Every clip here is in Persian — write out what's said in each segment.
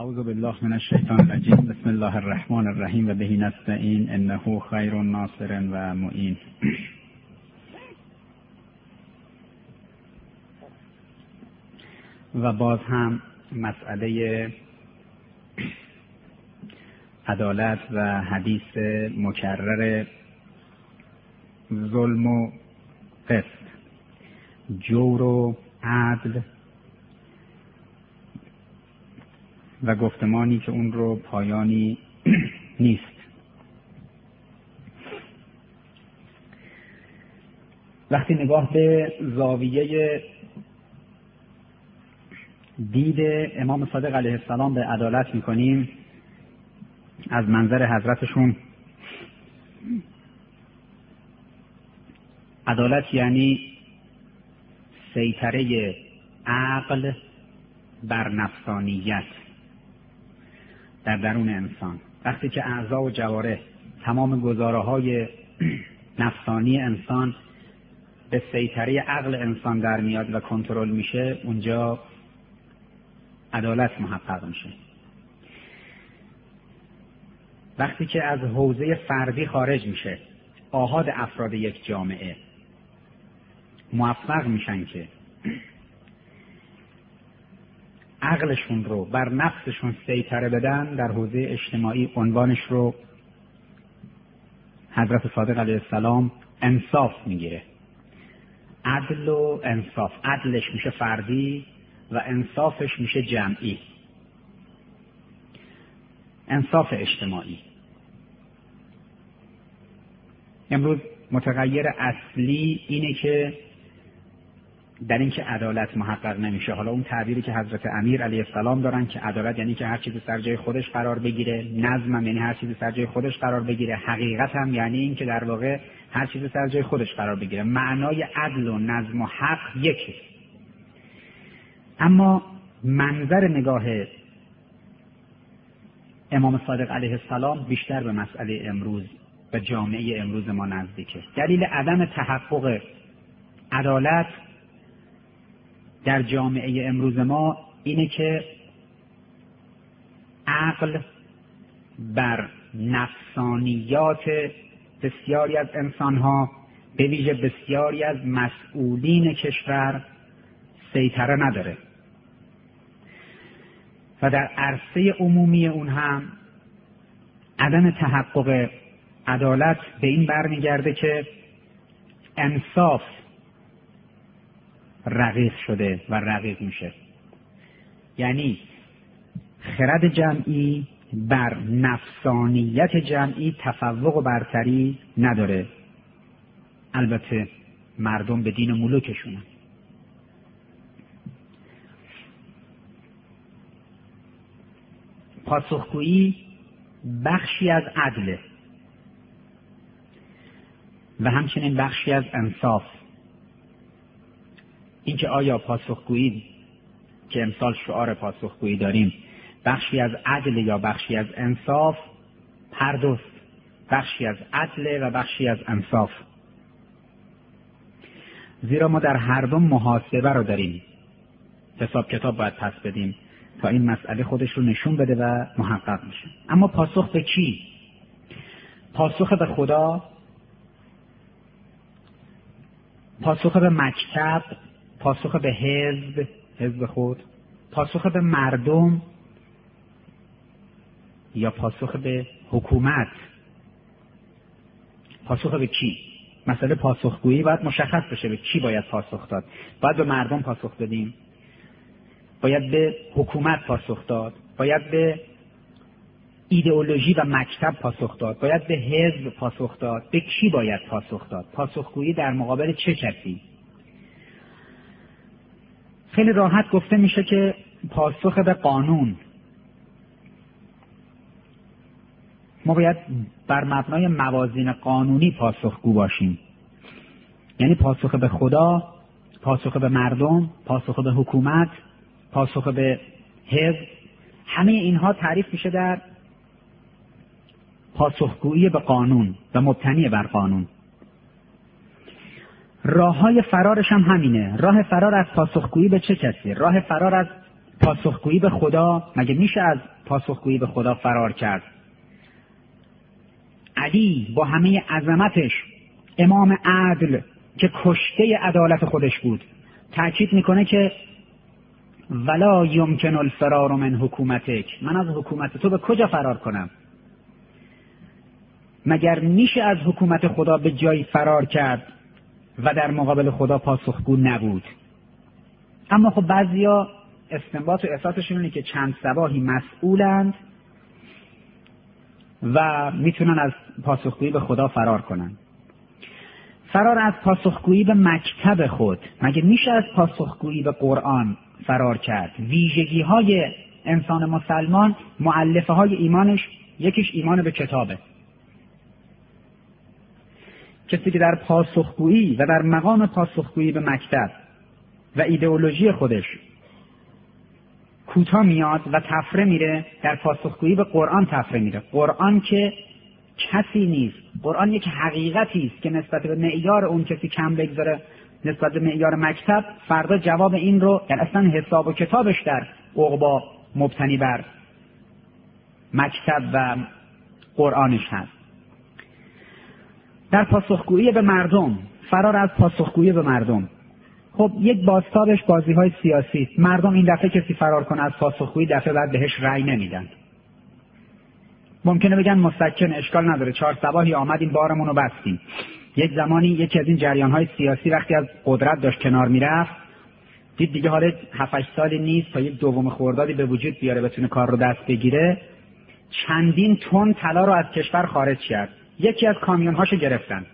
اعوذ بالله من الشیطان الرجیم. بسم الله الرحمن الرحیم و بهی نستعین. انه خیر ناصر و معین. و باز هم مسئله عدالت و حدیث مکرر ظلم و قسط جور و عدل و گفتمانی که اون رو پایانی نیست. وقتی نگاه به زاویه دید امام صادق علیه السلام به عدالت می‌کنیم از منظر حضرتشون عدالت یعنی سیطره عقل بر نفسانیت. در درون انسان. وقتی که اعضا و جواره تمام گزاره های نفسانی انسان به سیطره عقل انسان در میاد و کنترل میشه اونجا عدالت محقق میشه. وقتی که از حوزه فردی خارج میشه آهاد افراد یک جامعه موفق میشن که عقلشون رو بر نفسشون سیطره بدن در حوزه اجتماعی عنوانش رو حضرت صادق علیه السلام انصاف می‌گیره. عدل و انصاف. عدلش میشه فردی و انصافش میشه جمعی. انصاف اجتماعی. امروز متغیر اصلی اینه که در اینکه عدالت محقق نمیشه. حالا اون تعبیری که حضرت امیر علیه السلام دارن که عدالت یعنی که هر چیزی سر جای خودش قرار بگیره نظم یعنی هر چیزی سر جای خودش قرار بگیره حقیقت هم یعنی اینکه در واقع هر چیزی سر جای خودش قرار بگیره. معنای عدل و نظم و حق یکی. اما منظر نگاه امام صادق علیه السلام بیشتر به مسئله امروز و جامعه امروز ما نزدیکه. دلیل عدم تحقق عدالت در جامعه امروز ما اینه که عقل بر نفسانیات بسیاری از انسانها به ویژه بسیاری از مسئولین کشور سیطره نداره. و در عرصه عمومی اون هم عدم تحقق عدالت به این برمیگرده که انصاف رقیق شده و رقیق میشه. یعنی خرد جمعی بر نفسانیت جمعی تفوق و برتری نداره. البته مردم به دین ملوکشونن پاسخگویی بخشی از عدله. و همچنین بخشی از انصاف. اینکه آیا پاسخگویی که امسال شعار پاسخگویی داریم بخشی از عدل یا بخشی از انصاف؟ هر دوست بخشی از عدل و بخشی از انصاف. زیرا ما در هر دو محاسبه رو داریم. حساب کتاب باید پس بدیم تا این مسئله خودش رو نشون بده و محقق میشه اما پاسخ به کی پاسخ به خدا پاسخ به مکتب پاسخ به حزب حزب خود. پاسخ به مردم یا پاسخ به حکومت؟ پاسخ به کی؟ مسئله پاسخگویی باید مشخص بشه به کی باید پاسخ داد. باید به مردم پاسخ بدیم. باید به حکومت پاسخ داد. باید به ایدئولوژی و مکتب پاسخ داد. باید به حزب پاسخ داد. به کی باید پاسخ داد؟ پاسخگویی در مقابل چه کسی؟ خیلی راحت گفته میشه که پاسخ به قانون. ما باید بر مبنای موازین قانونی پاسخگو باشیم. یعنی پاسخ به خدا پاسخ به مردم پاسخ به حکومت پاسخ به حزب همه اینها تعریف میشه در پاسخگویی به قانون و مبتنی بر قانون. راه های فرارش هم همینه. راه فرار از پاسخگویی به چه کسی؟ راه فرار از پاسخگویی به خدا. مگه میشه از پاسخگویی به خدا فرار کرد؟ علی با همه عظمتش امام عدل که کشته عدالت خودش بود تاکید می‌کنه که ولا یمکن الفرار من حکومتک. من از حکومت تو به کجا فرار کنم؟ مگر میشه از حکومت خدا به جایی فرار کرد؟ و در مقابل خدا پاسخگو نبود. اما خب بعضیا استنباط و احساسشون اینه که چند سباهی مسئولند و می‌تونن از پاسخگویی به خدا فرار کنن. فرار از پاسخگویی به مکتب خود. مگه میشه از پاسخگویی به قرآن فرار کرد؟ ویژگی های انسان مسلمان معلفه های ایمانش یکیش ایمان به کتابه. کسی که در پاسخگویی و در مقام پاسخگویی به مکتب و ایدئولوژی خودش کوتاه میاد و تفره میره در پاسخگویی به قرآن تفره میره. قرآن که کسی نیست. قرآن یک حقیقتی است که نسبت به معیار اون کسی کم بگذاره نسبت به معیار مکتب فردا جواب این رو یعنی اصلا حساب و کتابش در عقبا مبتنی بر مکتب و قرآنش هست. در پاسخگویی به مردم فرار از پاسخگویی به مردم. خب یک باستابش بازی های سیاسی مردم این دفعه کسی فرار کنه از پاسخگویی دفعه بعد بهش رأی نمیدن. ممکنه بگن مسکن اشکال نداره. چهار سباهی آمدیم بارمون رو بستیم. یک زمانی یکی از این جریان های سیاسی وقتی از قدرت داشت کنار می‌رفت دید دیگه حالا 7 سالی نیست تا یک دوم خوردادی به وجود بیاره بتونه کار رو دست بگیره. چندین تن طلا رو از کشور خارج کرد. یکی از کامیون هاشو گرفتن.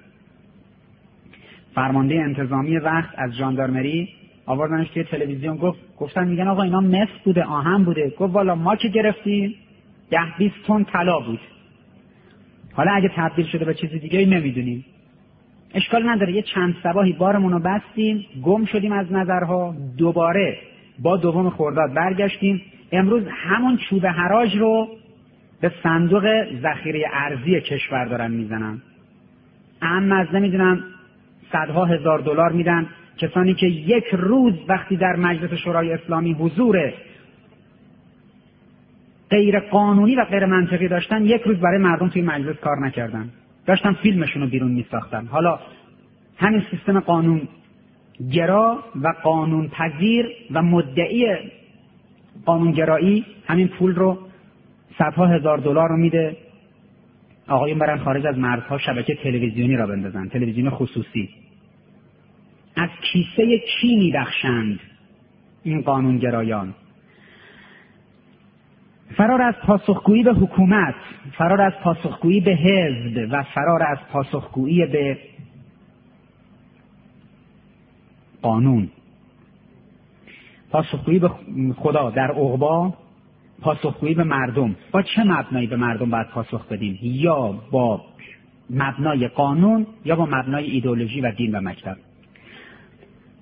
فرمانده انتظامی وقت از ژاندارمری آوردنش توی تلویزیون گفت گفتن میگن آقا اینا مس بوده آهن بوده. گفت والا ما که گرفتیم ده بیست تن طلا بود. حالا اگه تبدیل شده به چیز دیگه نمی‌دونیم. اشکال نداره یه چند سباهی بارمون رو بستیم گم شدیم از نظرها دوباره با دوم خورداد برگشتیم. امروز همون چوب حراج رو به صندوق ذخیره ارزی کشور دارن می‌زنن. اهم از نمی‌دونم صدها هزار دلار میدن. کسانی که یک روز وقتی در مجلس شورای اسلامی حضور غیر قانونی و غیر منطقی داشتن یک روز برای مردم توی مجلس کار نکردن. داشتن فیلمشون رو بیرون میساختن. حالا همین سیستم قانون گرا و قانون پذیر و مدعی قانونگرایی همین پول رو صدها هزار دلار رو میده. آقایون برن خارج از مرزها شبکه تلویزیونی را بندازن تلویزیون خصوصی. از کیسه کی میبخشند این قانونگرایان؟ فرار از پاسخگویی به حکومت فرار از پاسخگویی به حزب و فرار از پاسخگویی به قانون. پاسخگویی به خدا در عقبا پاسخگویی به مردم. با چه مبنایی به مردم باید پاسخ بدیم؟ یا با مبنای قانون یا با مبنای ایدولوژی و دین و مکتب.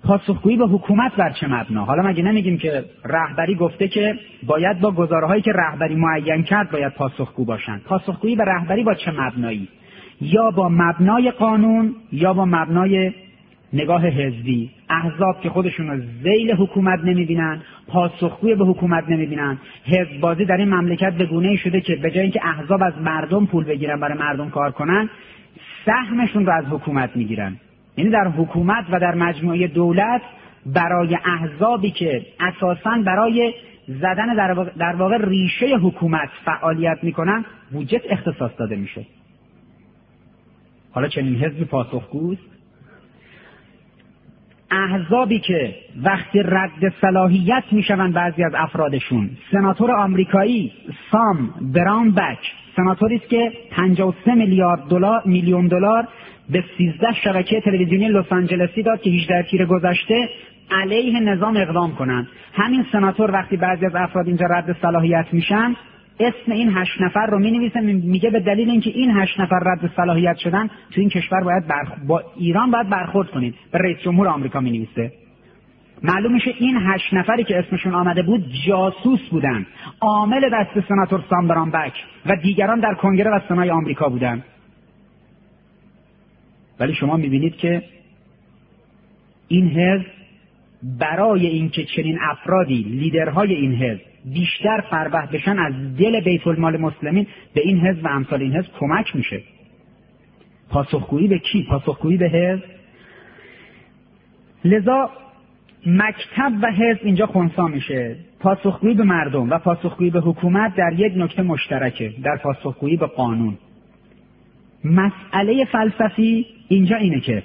پاسخگویی به حکومت بر چه مبنا؟ حالا مگه نمیگیم که رهبری گفته که باید با گزارهایی که رهبری معین کرد باید پاسخگو باشند. پاسخگویی به رهبری با چه مبنایی؟ یا با مبنای قانون یا با مبنای نگاه حزبی احزاب که خودشون رو زیل حکومت نمی‌بینن پاسخگوی به حکومت نمی‌بینن. حزب بازی در این مملکت به گونه شده که به جای اینکه احزاب از مردم پول بگیرن برای مردم کار کنن سهمشون رو از حکومت می‌گیرن. یعنی در حکومت و در مجموعه دولت برای احزابی که اساسا برای زدن در واقع, ریشه حکومت فعالیت می‌کنن بودجه اختصاص داده میشه. حالا چنین حزب پاسخگوست احزابی که وقتی رد صلاحیت می‌شوند بعضی از افرادشون. سناتور آمریکایی سام براون سناتوری است که 53 میلیارد دلار میلیون دلار به 13 شبکه تلویزیونی لس آنجلسی داد که 18 تیر گذشته علیه نظام اقدام کنند. همین سناتور وقتی بعضی از افراد اینجا رد صلاحیت میشن اسم این هشت نفر رو می میگه به دلیل اینکه این هشت نفر رد صلاحیت شدن تو این کشور باید برخ... با ایران باید برخورد کنید. به رئیس جمهور آمریکا می نویسه معلوم میشه این هشت نفری که اسمشون آمده بود جاسوس بودن. عامل دست سناتور سامبران بک و دیگران در کنگره و سنای آمریکا بودن. ولی شما می‌بینید که این حزب برای اینکه چنین افرادی لیدرهای این حزب بیشتر فربه بشن از دل بیت المال مسلمین به این حزب و امثال این حزب کمک میشه. پاسخگویی به کی؟ پاسخگویی به حزب. لذا مکتب و حزب اینجا خونسا میشه. پاسخگویی به مردم و پاسخگویی به حکومت در یک نکته مشترکه در پاسخگویی به قانون. مسئله فلسفی اینجا اینه که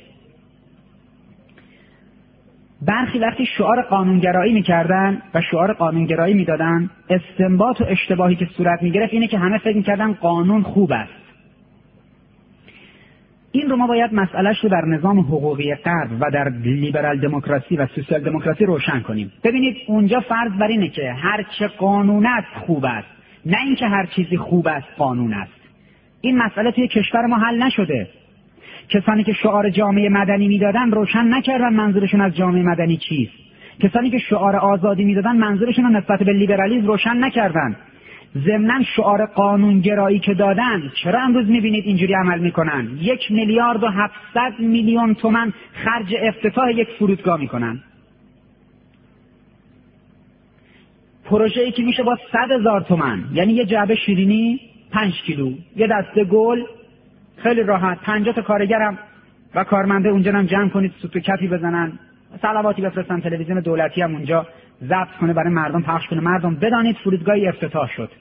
برخی وقتی شعار قانونگرایی می‌کردن و شعار قانونگرایی می‌دادن استنباط و اشتباهی که صورت می‌گرفت اینه که همه فکر می‌کردن قانون خوب است. این رو ما باید مسئلهش رو در نظام حقوقی غرب و در لیبرال دموکراسی و سوسیال دموکراسی روشن کنیم. ببینید اونجا فرض بر اینه که هر چه قانون است خوب است. نه اینکه هر چیزی خوب است قانون است. این مسئله توی کشور ما حل نشده. کسانی که شعار جامعه مدنی می‌دادن روشن نکردن منظورشون از جامعه مدنی چیست. کسانی که شعار آزادی می‌دادن منظورشون رو نسبت به لیبرالیسم روشن نکردن. ضمنا شعار قانونگرایی که دادن چرا امروز می‌بینید اینجوری عمل می‌کنن؟ یک میلیارد و هفتصد میلیون تومن خرج افتتاح یک فرودگاه می‌کنن. پروژه ای که میشه با صد هزار تومن یعنی یه جعبه شیرینی پنج کیلو یه دسته گل خیلی راحت. پنجاه تا کارگرم و کارمنده اونجا هم جمع کنید سوت و کفی بزنن سلواتی بفرستن تلویزیون دولتی هم اونجا ضبط کنه برای مردم پخش کنه. مردم بدانید فرودگاهی افتتاح شد.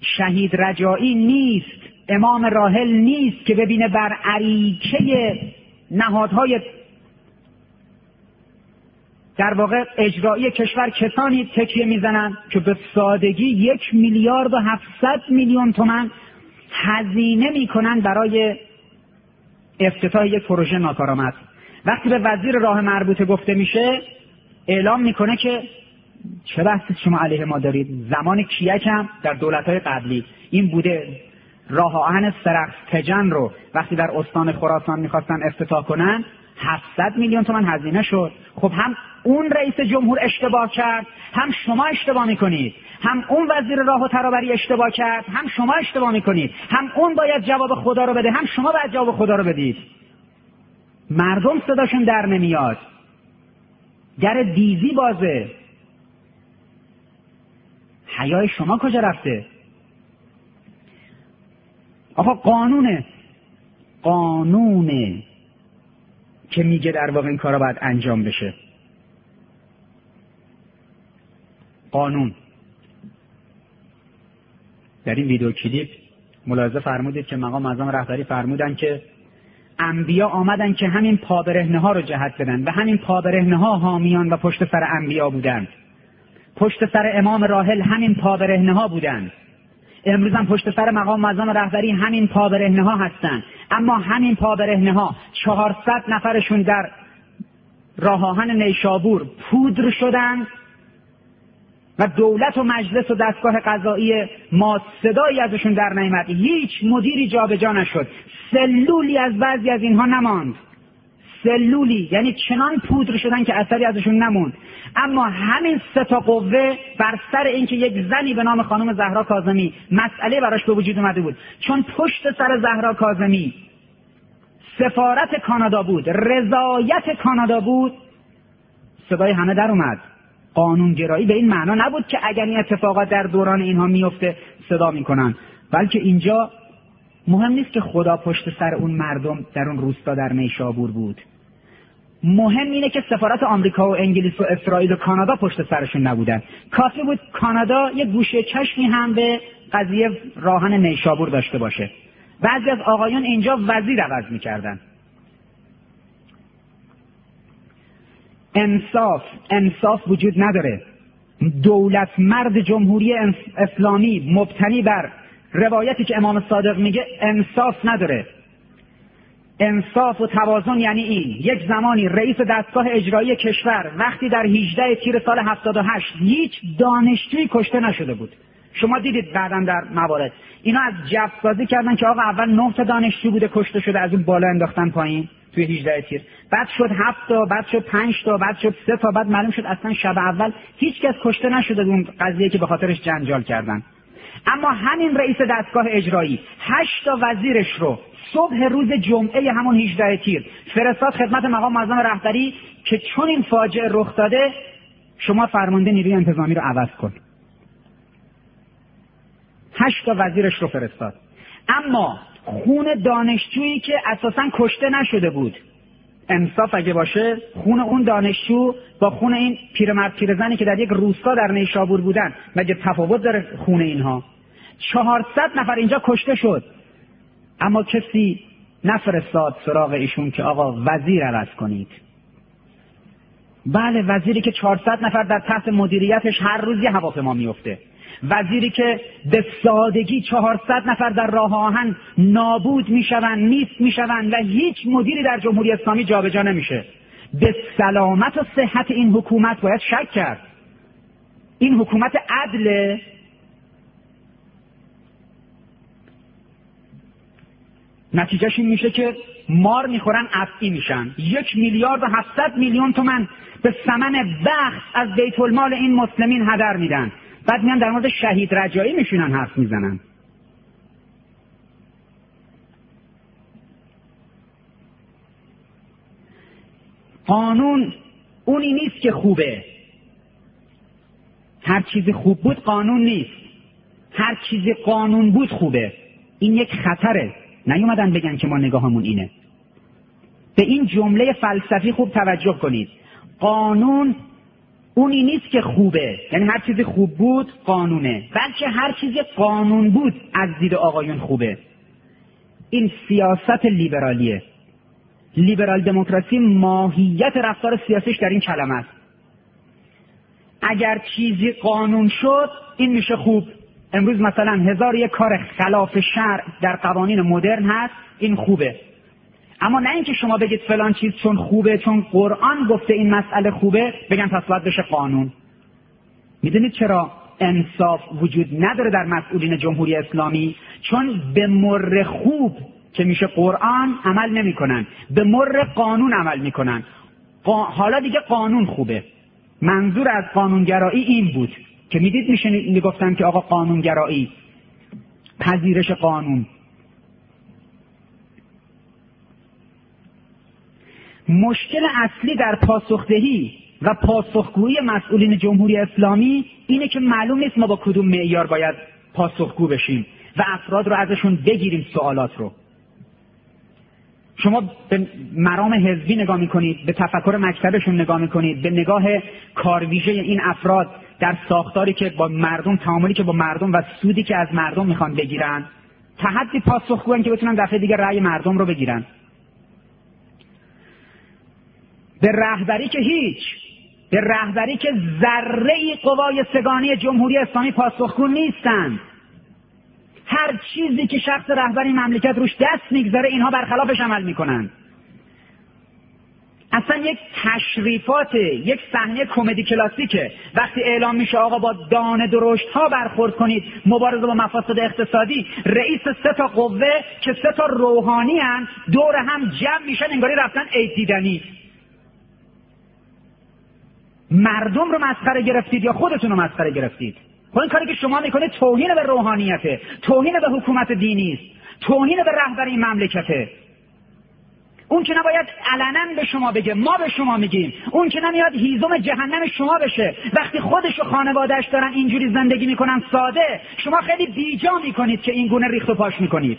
شهید رجایی نیست امام راحل نیست که ببینه بر عریکه نهادهای در واقع اجرایی کشور کسانی تکیه می‌زنند که به سادگی یک میلیارد و هفتصد میلیون تومن هزینه می‌کنن برای افتتاح یک پروژه ناکارآمد. وقتی به وزیر راه مربوطه گفته میشه اعلام می‌کنه که چه بحثی شما علیه ما دارید؟ زمان کیک هم در دولتهای قبلی. این بوده راه آهن سرخ تجن رو وقتی در استان خراسان می‌خواستن افتتاح کنن 700 میلیون تومن هزینه شد. خب هم اون رئیس جمهور اشتباه کرد هم شما اشتباه می‌کنید. هم اون وزیر راه و ترابری اشتباه کرد هم شما اشتباه می‌کنید. هم اون باید جواب خدا رو بده هم شما باید جواب خدا رو بدید. مردم صداشون در نمیاد. در دیزی بازه. حیای شما کجا رفته؟ آقا قانونه. قانونه که میگه در واقع این کارا باید انجام بشه. قانون. در این ویدیو کلیپ ملاحظه فرمودید که مقام اعظم رهبری فرمودن که انبیا آمدن که همین پابرهنه ها رو جهت بدن و همین پابرهنه ها حامیان و پشت سر انبیا بودند. پشت سر امام راحل همین پابرهنه ها بودند. امروز هم پشت سر مقام معظم رهبری همین پابرهنه ها هستند. اما همین پابرهنه ها چهارصد نفرشون در راهان نیشابور پودر شدند و دولت و مجلس و دستگاه قضایی ما صدایی ازشون در نیامد هیچ مدیری جابجا نشد. سلولی از بعضی از اینها نماند. سلولی یعنی چنان پودر شدن که اثری ازشون نموند. اما همین سه تا قوه بر سر اینکه یک زنی به نام خانم زهرا کاظمی مسئله براش به وجود اومده بود. چون پشت سر زهرا کاظمی سفارت کانادا بود رضایت کانادا بود صدای همه در اومد. قانونگرایی به این معنا نبود که اگر این اتفاقات در دوران اینها میفته صدا می‌کنن. بلکه اینجا مهم نیست که خدا پشت سر اون مردم در اون روستا در نیشابور بود. مهم اینه که سفارت آمریکا و انگلیس و اسرائیل و کانادا پشت سرشون نبودن. کافی بود کانادا یه گوشه چشمی هم به قضیه راهن نیشابور داشته باشه. بعضی از آقایان اینجا وزیر عوض می‌کردن. انصاف انصاف وجود نداره. دولت مرد جمهوری اسلامی مبتنی بر روایتی که امام صادق میگه انصاف نداره. انصاف و توازن یعنی این. یک زمانی رئیس دستگاه اجرایی کشور وقتی در 18 تیر سال 78 هیچ دانشجویی کشته نشده بود. شما دیدید بعدا در موارد. اینا از جفت سازی کردن که آقا اول نه تا دانشجو بوده کشته شده از اون بالا انداختن پایین. توی 18 تیر. بعد شد هفت تا بعد شد پنج تا بعد شد سه تا بعد معلوم شد اصلا شب اول هیچ کس کشته نشده اون قضیه که به خاطرش جنجال کردن. اما همین رئیس دستگاه اجرایی هشت تا وزیرش رو صبح روز جمعه همون 18 تیر فرستاد خدمت مقام معظم رهبری که چون این فاجعه رخ داده شما فرمانده نیروی انتظامی رو عوض کن. هشت تا وزیرش رو فرستاد. اما خون دانشجویی که اساسا کشته نشده بود. انصاف اگه باشه خون اون دانشجو با خون این پیرمرد پیرزنی که در یک روستا در نیشابور بودن مگه تفاوت داره خون اینها؟ چهارصد نفر اینجا کشته شد. اما کسی نفرستاد سراغ ایشون که آقا وزیر عوض کنید. بله وزیری که 400 نفر در تحت مدیریتش هر روزی هواپیما میفته وزیری که به سادگی 400 نفر در راه آهن نابود می‌شوند نیست می‌شوند و هیچ مدیری در جمهوری اسلامی جابجا نمیشه. به سلامت و صحت این حکومت باید شک کرد. این حکومت عدل نتیجهش این میشه که مار می‌خورن افعی میشن. یک میلیارد و هفتصد میلیون تومن به ثمن بخش از بیت المال این مسلمین هدر میدن. بعد میان در مورد شهید رجایی میشینن حرف می‌زنن. قانون اونی نیست که خوبه. هر چیزی خوب بود قانون نیست. هر چیزی قانون بود خوبه. این یک خطره. نیومدن بگن که ما نگاهمون اینه. به این جمله فلسفی خوب توجه کنید. قانون اونی نیست که خوبه. یعنی هر چیزی خوب بود قانونه. بلکه هر چیزی قانون بود از دید آقایون خوبه. این سیاست لیبرالیه. لیبرال دموکراسی ماهیت رفتار سیاسیش در این کلمه است. اگر چیزی قانون شد این میشه خوب. امروز مثلا هزار یک کار خلاف شرع در قوانین مدرن هست این خوبه. اما نه اینکه شما بگید فلان چیز چون خوبه چون قرآن گفته این مسئله خوبه بگن پس باید بشه قانون. می‌دونید چرا انصاف وجود نداره در مسئولین جمهوری اسلامی؟ چون به مر خوب که میشه قرآن عمل نمی‌کنن. به مر قانون عمل می‌کنن. حالا دیگه قانون خوبه. منظور از قانونگرایی این بود که می‌دید میشه می‌گفتن که آقا قانونگرایی. پذیرش قانون. مشکل اصلی در پاسخدهی و پاسخگویی مسئولین جمهوری اسلامی اینه که معلوم نیست ما با کدوم معیار باید پاسخگو بشیم و افراد رو ازشون بگیریم سوالات رو. شما به مرام حزبی نگاه می‌کنید به تفکر مکتبشون نگاه می‌کنید به نگاه کارویژه این افراد در ساختاری که با مردم تعاملی که با مردم و سودی که از مردم می‌خوان بگیرن تا حدی پاسخگوان که بتونن دفعه دیگه رأی مردم رو بگیرن. به رهبری که هیچ به رهبری که ذره قوای سگانی جمهوری اسلامی پاسخگو نیستند هر چیزی که شخص رهبری مملکت روش دست می‌گذاره اینها برخلافش عمل می‌کنند اصلا یک تشریفات یک صحنه کمدی کلاسیکه. وقتی اعلام میشه آقا با دانه درشت ها برخورد کنید مبارزه با مفاسد اقتصادی رئیس سه تا قوه که سه تا روحانی هن دور هم جمع میشن انگاری رفتن عید دیدنی. مردم رو مسخره گرفتید یا خودتون رو مسخره گرفتید؟ این کاری که شما می‌کنید توهین به روحانیته توهین به حکومت دینی است توهین به رهبری مملکته. اون که نباید علنا به شما بگه ما به شما میگیم. اون که نمیاد هیزم جهنم شما بشه. وقتی خودش و خانوادهش دارن اینجوری زندگی می‌کنن ساده شما خیلی بیجا می‌کنید که این گونه ریخت و پاش می‌کنید.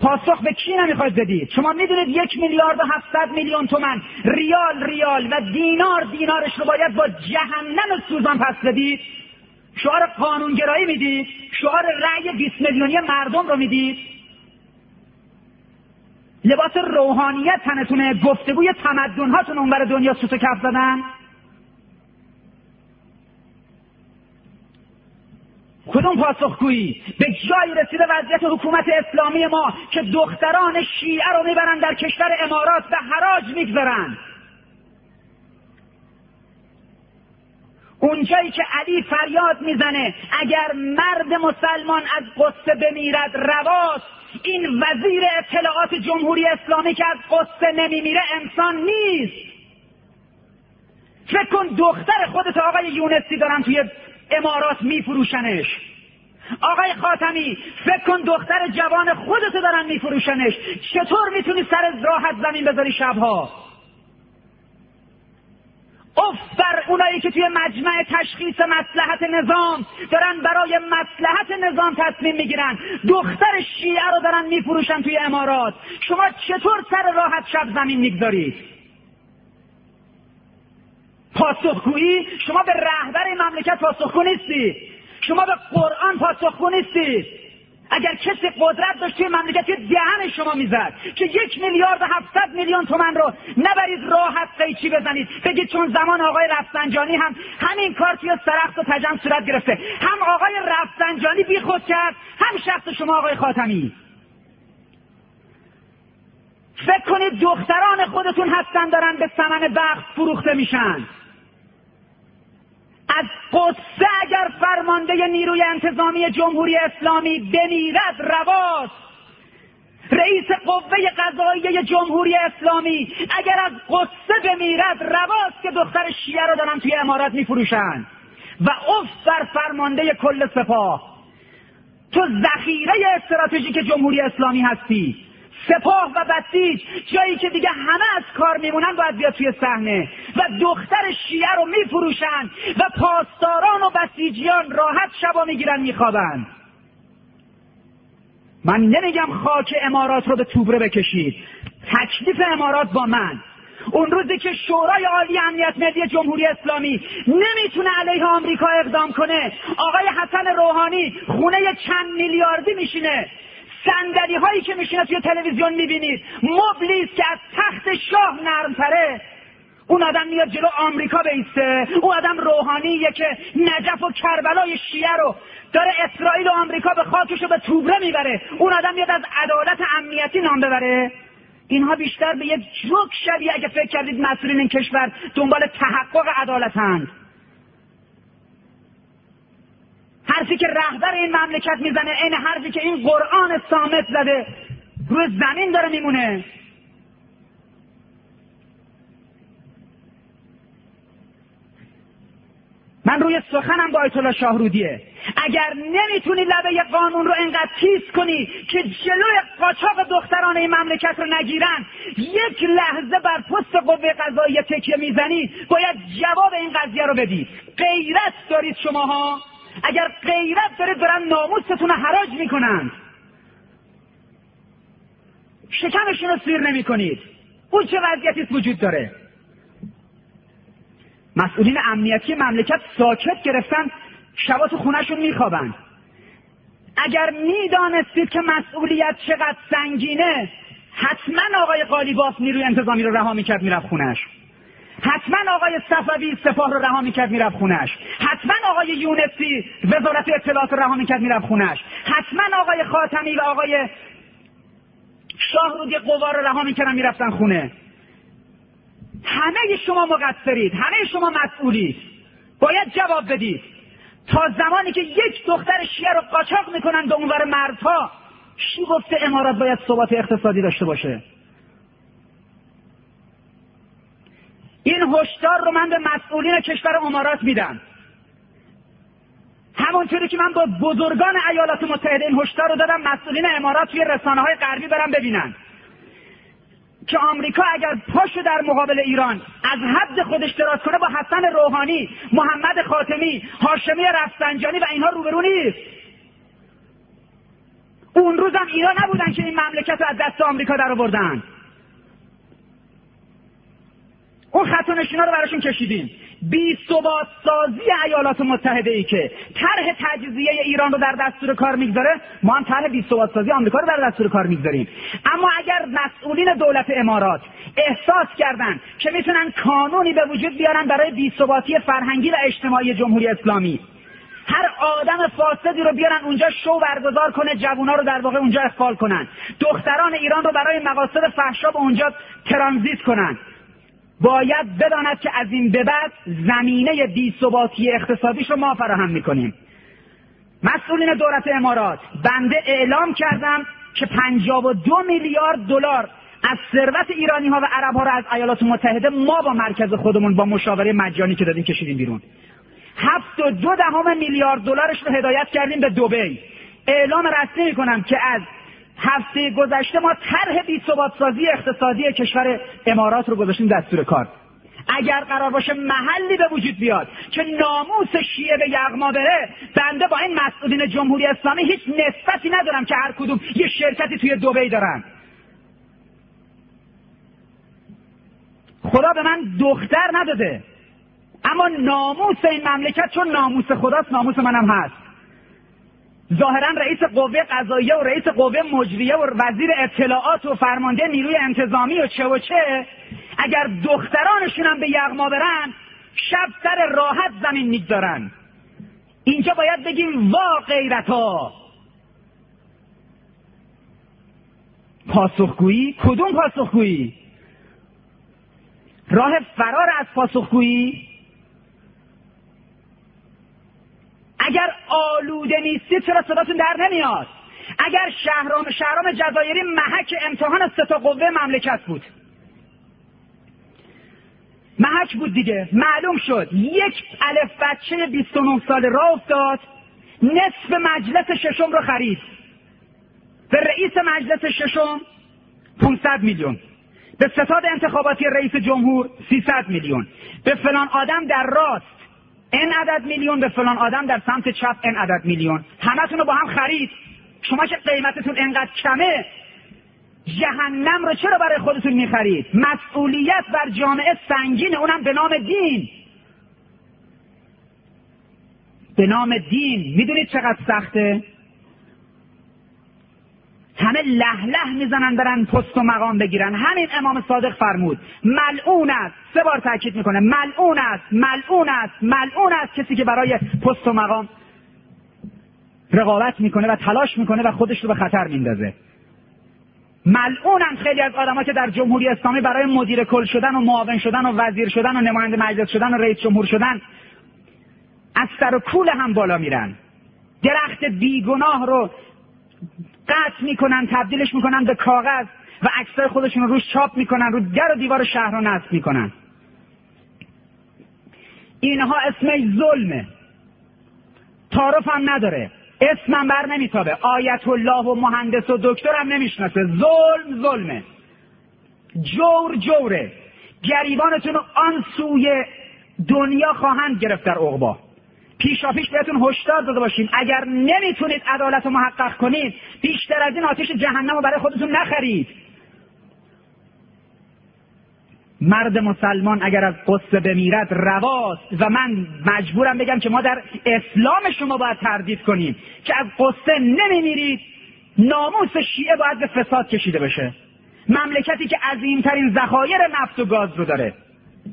پاسخ به کی نمی‌خواید بدید شما می‌دونید یک میلیارد و هفتصد میلیون تومن ریال ریال و دینار دینارش رو باید با جهنم سوزان پس بدید شعار قانونگرایی می‌دید شعار رأی 20 میلیونی مردم رو می‌دید لباس روحانیت تنتونه گفتگوی تمدن هاتون اونور دنیا سوت کف زدن؟ کدوم پاسخگویی؟ به جایی رسیده وضعیت حکومت اسلامی ما که دختران شیعه رو می‌برن در کشور امارات و حراج می‌گذارن. اونجایی که علی فریاد می‌زنه اگر مرد مسلمان از قصه بمیرد رواست این وزیر اطلاعات جمهوری اسلامی که از قصه نمیمیره انسان نیست. فکر کن دختر خودت آقای یونسی دارن توی امارات میفروشنش. آقای خاتمی فکر کن دختر جوان خودتو دارن میفروشنش. چطور می‌تونی سر راحت زمین بذاری شبها؟ اف بر اونایی که توی مجمع تشخیص مسلحت نظام دارن برای مسلحت نظام تصمیم می‌گیرن. دختر شیعه رو دارن میفروشن توی امارات. شما چطور سر راحت شب زمین می‌گذارید؟ پاسخگویی شما به رهبر مملکت پاسخگو نیستی. شما به قرآن پاسخگو نیستید اگر کسی قدرت داشت توی مملکت دهن شما می‌زد که یک میلیارد و هفتصد میلیون تومن رو نبرید راحت قیچی بزنید. بگید چون زمان آقای رفسنجانی هم همین کار توی سرخت و تجم صورت گرفته. هم آقای رفسنجانی بی خود کرد هم شخص شما آقای خاتمی. فکر کنید دختران خودتون هستن دارن به ثمن وقت فروخته میشن. از قصه اگر فرمانده نیروی انتظامی جمهوری اسلامی بمیرد رواست. رئیس قوه قضاییه جمهوری اسلامی اگر از قصه بمیرد رواست که دختر شیعه رو دارن توی امارات میفروشند و اف بر فرمانده کل سپاه. تو ذخیره استراتژیک جمهوری اسلامی هستی. سپاه و بسیج جایی که دیگه همه از کار میمونن باید بیاد توی صحنه و دختر شیعه رو میفروشن و پاسداران و بسیجیان راحت شبا می‌گیرن میخوابن. من نمیگم خاک امارات رو به توبره بکشید. تکلیف امارات با من. اون روزی که شورای عالی امنیت ملی جمهوری اسلامی نمی‌تونه علیه آمریکا اقدام کنه آقای حسن روحانی خونه چند میلیاردی میشینه. صندلی هایی که میشینه توی تلویزیون می‌بینید مبلی که از تخت شاه نرمتره. اون آدم میاد جلو آمریکا بیسته. اون آدم روحانیه که نجف و کربلای شیعه رو داره اسرائیل و آمریکا به خاکش رو به توبره می‌بره. اون آدم میاد از عدالت امنیتی نام ببره. اینها بیشتر به یک جوک شبیه اگه فکر کردید مسئولین این کشور دنبال تحقق عدالتند حرفی که رهبر این مملکت می‌زنه این حرفی که این قرآن سامت زده روی زمین داره میمونه. من روی سخنم با آیت الله شاهرودیه. اگر نمی‌تونی لبه قانون رو انقدر تیز کنی که جلوی قاچاق دختران این مملکت رو نگیرن یک لحظه بر پست قوه قضایی تکیه می‌زنی باید جواب این قضیه رو بدید غیرت دارید شماها. اگر غیرت داره دارن ناموستون حراج می‌کنند شکمشون رو سیر نمی کنید اون چه وضعیتی وجود داره؟ مسئولین امنیتی مملکت ساکت گرفتن شبا تو خونهشون میخوابند اگر می‌دانستید که مسئولیت چقدر سنگینه حتما آقای قالیباف نیروی انتظامی رو رها می‌کرد می‌رفت خونهش. حتما آقای صفوی سپاه رو رها می‌کرد می‌رفت خونش حتما آقای یونسی وزارت اطلاعات رو رها می‌کرد می‌رفت خونش حتما آقای خاتمی و آقای شاهرودی قوا رو رها می‌کردن می‌رفتن خونه. همه شما مقصرید همه شما مسئولید. باید جواب بدید. تا زمانی که یک دختر شیعه رو قاچاق می‌کنن به اونور مردها کی گفته امارات باید ثبات اقتصادی داشته باشه؟ این هشدار رو من به مسئولین کشور امارات میدم. همونطوری که من با بزرگان ایالات متحده این هشدار رو دادم مسئولین امارات توی رسانه های غربی برم ببینن. که آمریکا اگر پاشو در مقابل ایران از حد خودش دراز کنه با حسن روحانی محمد خاتمی هاشمی رفسنجانی و اینها روبرو نیست. اون روزم ایران نبودن که این مملکت رو از دست آمریکا در آوردن. اون خط و رو براشون کشیدیم. بی ثبات سازی ایالات متحده ای که طرح تجزیه ایران رو در دستور کار می‌گذاره ما هم طرح بی ثبات سازی آمریکا رو در دستور کار می‌گذاریم. اما اگر مسئولین دولت امارات احساس کردن که می‌تونن قانونی به وجود بیارن برای بی ثباتی فرهنگی و اجتماعی جمهوری اسلامی هر آدم فاسدی رو بیارن اونجا شو برگزار کنه جوونا رو در واقع اونجا اخفال کنن. دختران ایران رو برای مقاصد فحشا به اونجا ترانزیت کنن. باید بداند که از این به بعد زمینه بیثباتی اقتصادیش رو ما فراهم می‌کنیم. مسئولین دولت امارات بنده اعلام کردم که پنجاب و دو میلیارد دلار از ثروت ایرانی ها و عرب ها رو از ایالات متحده ما با مرکز خودمون با مشاوره مجانی که دادیم کشیدیم بیرون. هفت و دو دهم میلیارد دلارش رو هدایت کردیم به دوبی اعلام رسمی می‌کنم که از هفته گذشته ما طرح بی سازی اقتصادی کشور امارات رو گذاشتیم دستور کار. اگر قرار باشه محلی به وجود بیاد که ناموس شیعه به یغما بره بنده با این مسئولین جمهوری اسلامی هیچ نسبتی ندارم که هر کدوم یه شرکتی توی دوبی دارن. خدا به من دختر نداده. اما ناموس این مملکت چون ناموس خداست ناموس منم هست. ظاهرا رئیس قوه قضاییه و رئیس قوه مجریه و وزیر اطلاعات و فرمانده نیروی انتظامی و چه و چه اگر دخترانشون هم به یغما برن شب سر راحت زمین می‌گذارن. اینجا باید بگیم وا غیرت ها پاسخگویی؟ کدوم پاسخگویی؟ راه فرار از پاسخگویی؟ اگر آلوده نیستی چرا صداتون در نمیاد؟ اگر شهرام شهرام جزایری محک امتحان ستا قوه مملکت بود. محک بود دیگه. معلوم شد. یک الف بچه 29 سال را افتاد. نصف مجلس ششم رو خرید. به رئیس مجلس ششم 500 میلیون. به ستاد انتخاباتی رئیس جمهور 300 میلیون. به فلان آدم در راست. این عدد میلیون به فلان آدم در سمت چپ این عدد میلیون. همتون رو با هم خرید. شما که قیمتتون انقدر کمه جهنم رو چرا برای خودتون می‌خرید؟ مسئولیت بر جامعه سنگینه اونم به نام دین. به نام دین. می‌دونید چقدر سخته؟ همه لح لح می‌زنن برن پست و مقام بگیرن. همین امام صادق فرمود ملعون است. سه بار تاکید می‌کنه. ملعون است ملعون است ملعون است. کسی که برای پست و مقام رقابت می‌کنه و تلاش می‌کنه و خودش رو به خطر میندازه. ملعونن خیلی از آدمایی که در جمهوری اسلامی برای مدیر کل شدن و معاون شدن و وزیر شدن و نماینده مجلس شدن و رئیس جمهور شدن از سر و کول هم بالا میرن. درخت بیگناه رو قطع می‌کنن تبدیلش می‌کنن به کاغذ و عکسای خودشون رو روش چاپ می‌کنن رو در و دیوار شهر رو نصب می‌کنن. اینها اسمش ظلمه. تعارف هم نداره. اسمم بر نمیتابه. آیت الله و مهندس و دکتر هم نمی‌شناسه. ظلم ظلمه. جور جوره. گریبانتون آن سوی دنیا خواهند گرفت در عقبا. پیشا پیش بهتون هشدار داده باشیم. اگر نمی‌تونید عدالت رو محقق کنید بیشتر از این آتش جهنم رو برای خودتون نخرید. مرد مسلمان اگر از قصه بمیرد رواست. و من مجبورم بگم که ما در اسلام شما باید تردید کنیم که از قصه نمیمیرید. ناموس شیعه باید به فساد کشیده بشه. مملکتی که عظیمترین ذخایر نفت و گاز رو داره.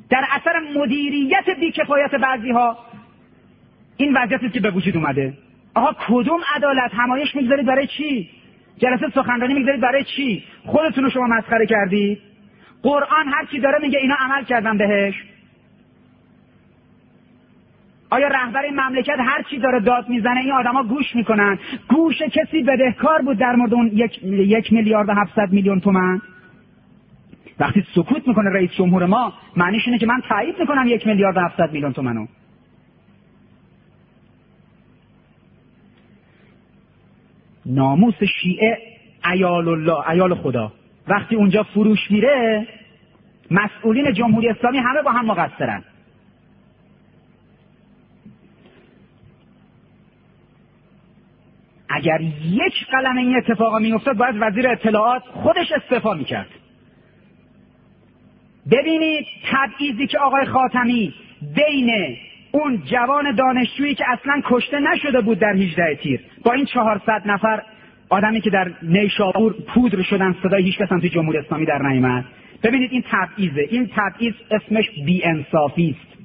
در اثر مدیریت بیکفایت بعضی ها این وضعیتی که به وجود اومده. آقا کدوم عدالت همایش می‌گذارید برای چی؟ جلسه سخنرانی می‌گذارید برای چی؟ خودتون رو شما مسخره کردید. قرآن هر کی داره میگه اینا عمل کردن بهش. آیا رهبر این مملکت هر چی داره داد می‌زنه این آدما گوش می‌کنن. گوش کسی بدهکار بود در مورد اون یک, یک میلیارد و هفتصد میلیون تومن وقتی سکوت می‌کنه رئیس جمهور ما معنیش اینه که من تایید می‌کنم یک میلیارد و هفتصد میلیون تومنو. ناموس شیعه ایال الله ایال خدا وقتی اونجا فروش میره مسئولین جمهوری اسلامی همه با هم مقصرن. اگر یک قلم این اتفاقا میافتاد باید وزیر اطلاعات خودش استعفا می‌کرد. ببینید تبعیضی که آقای خاتمی بین اون جوان دانشجویی که اصلا کشته نشده بود در 18 تیر با این 400 نفر آدمی که در نیشابور پودر شدن صدای هیچ کس هم توی جمهوری اسلامی در نیامد ببینید این تبعیضه. این تبعیض اسمش بیانصافی است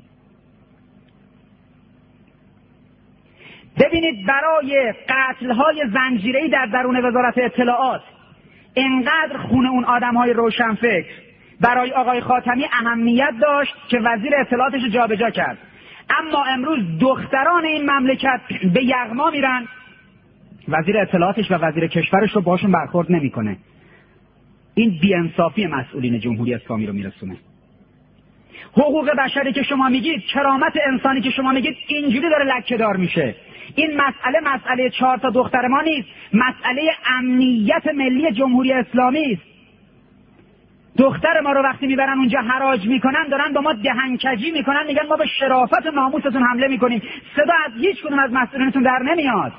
ببینید برای قتلهای زنجیره‌ای در درون وزارت اطلاعات انقدر خون اون آدمهای روشنفکر برای آقای خاتمی اهمیت داشت که وزیر اطلاعاتش جابجا کرد. اما امروز دختران این مملکت به یغما میرن. وزیر اطلاعاتش و وزیر کشورش رو باشون برخورد نمی‌کنه. این بیانصافی مسئولین جمهوری اسلامی رو میرسونه. حقوق بشری که شما میگید کرامت انسانی که شما میگید اینجوری داره لکه دار میشه. این مسئله مسئله چهار تا دختر ما نیست. مسئله امنیت ملی جمهوری اسلامی است. دختر ما رو وقتی می‌برن اونجا حراج می‌کنن دارن با ما دهنکجی می‌کنن میگن ما به شرافت و ناموستون حمله می‌کنیم. صدا از هیچ کدوم از مسئولینتون در نمیاد.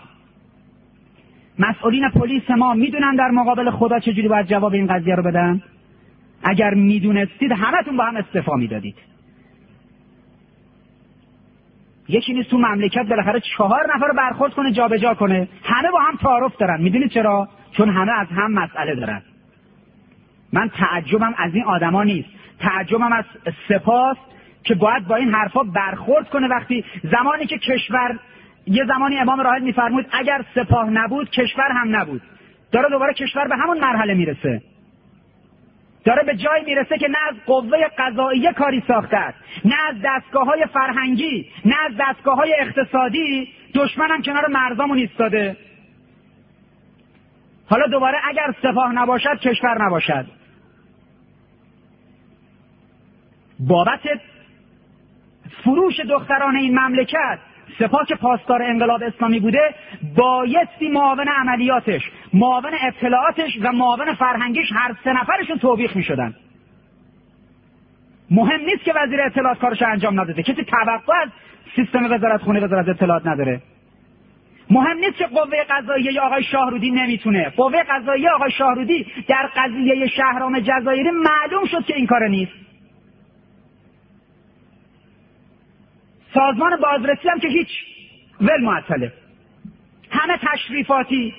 مسئولین پلیس ما می‌دونن در مقابل خدا چجوری باید جواب این قضیه رو بدن؟ اگر می‌دونستید همتون با هم استفا می‌دادید. یکی نیست تو مملکت بالاخره چهار نفر رو برخورد کنه جابجا کنه. همه با هم تعارف دارن. می‌دونید چرا؟ چون همه از هم مسئله دارن. من تعجبم از این آدما نیست. تعجبم از سپاس که باید با این حرفا برخورد کنه وقتی زمانی که کشور یه زمانی امام راحل میفرمود اگر سپاه نبود کشور هم نبود. داره دوباره کشور به همون مرحله می‌رسه. داره به جایی می‌رسه که نه از قوه قضاییه کاری ساخته است نه از دستگاه های فرهنگی نه از دستگاه های اقتصادی. دشمنم کنار مرزامون ایستاده. حالا دوباره اگر سپاه نباشد کشور نباشد. بابت فروش دختران این مملکت سپاه که پاسدار انقلاب اسلامی بوده بایستی معاون عملیاتش معاون اطلاعاتش و معاون فرهنگیش هر سه نفرشون توبیخ می شدن مهم نیست که وزیر اطلاعات کارش انجام نداده. کسی توقع از سیستم وزارت خونه وزارت اطلاعات نداره. مهم نیست که قوه قضاییه آقای شاهرودی نمی‌تونه. قوه قضاییه آقای شاهرودی در قضیه شهرام جزایری معلوم شد که این کار نیست. سازمان بازرسی هم که هیچ. ول معطله. همه تشریفاتی.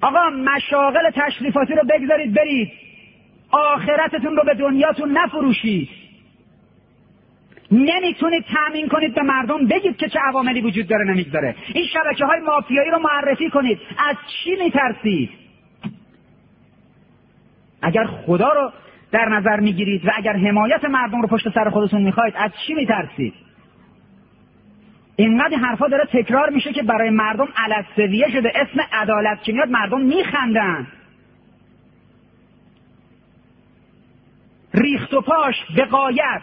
آقا مشاغل تشریفاتی رو بگذارید برید. آخرتتون رو به دنیاتون نفروشید. نمی‌تونید تأمین کنید به مردم. بگید که چه عواملی وجود داره نمی‌گذاره. این شبکه های مافیایی رو معرفی کنید. از چی میترسید؟ اگر خدا رو در نظر می‌گیرید و اگر حمایت مردم رو پشت سر خودتون می‌خواید از چی میترسید؟ اینقدر حرفا داره تکرار میشه که برای مردم علسویه شده. اسم عدالت که میاد مردم میخندن. ریخت و پاش به قایت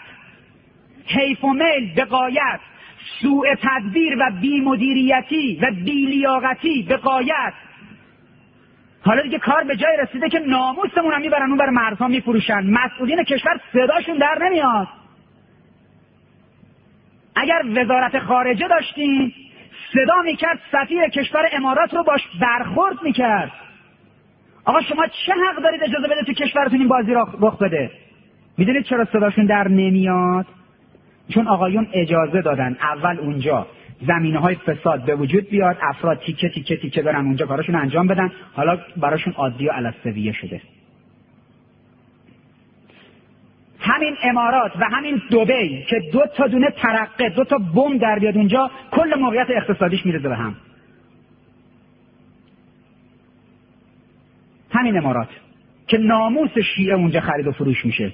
حیف و میل به قایت سوء تدبیر و بیمدیریتی و بیلیاقتی به قایت حالا دیگه کار به جای رسیده که ناموسمون هم می‌برن اون بر مرزها میفروشن. مسئولین کشور صداشون در نمیاد. اگر وزارت خارجه داشتیم صدا می‌کرد سفیر کشور امارات رو باش برخورد می‌کرد. آقا شما چه حق دارید اجازه بده تو کشورتون این بازی را رخ بده؟ می‌دونید چرا صداشون در نمیاد؟ چون آقایون اجازه دادن. اول اونجا زمینه های فساد به وجود بیاد افراد تیکه تیکه تیکه برن اونجا کاراشون انجام بدن. حالا براشون عادی و علستویه شده. همین امارات و همین دوبی که دو تا دونه ترقه دو تا بم در بیاد اونجا کل موقعیت اقتصادیش میرزه به هم. همین امارات که ناموس شیعه اونجا خرید و فروش میشه.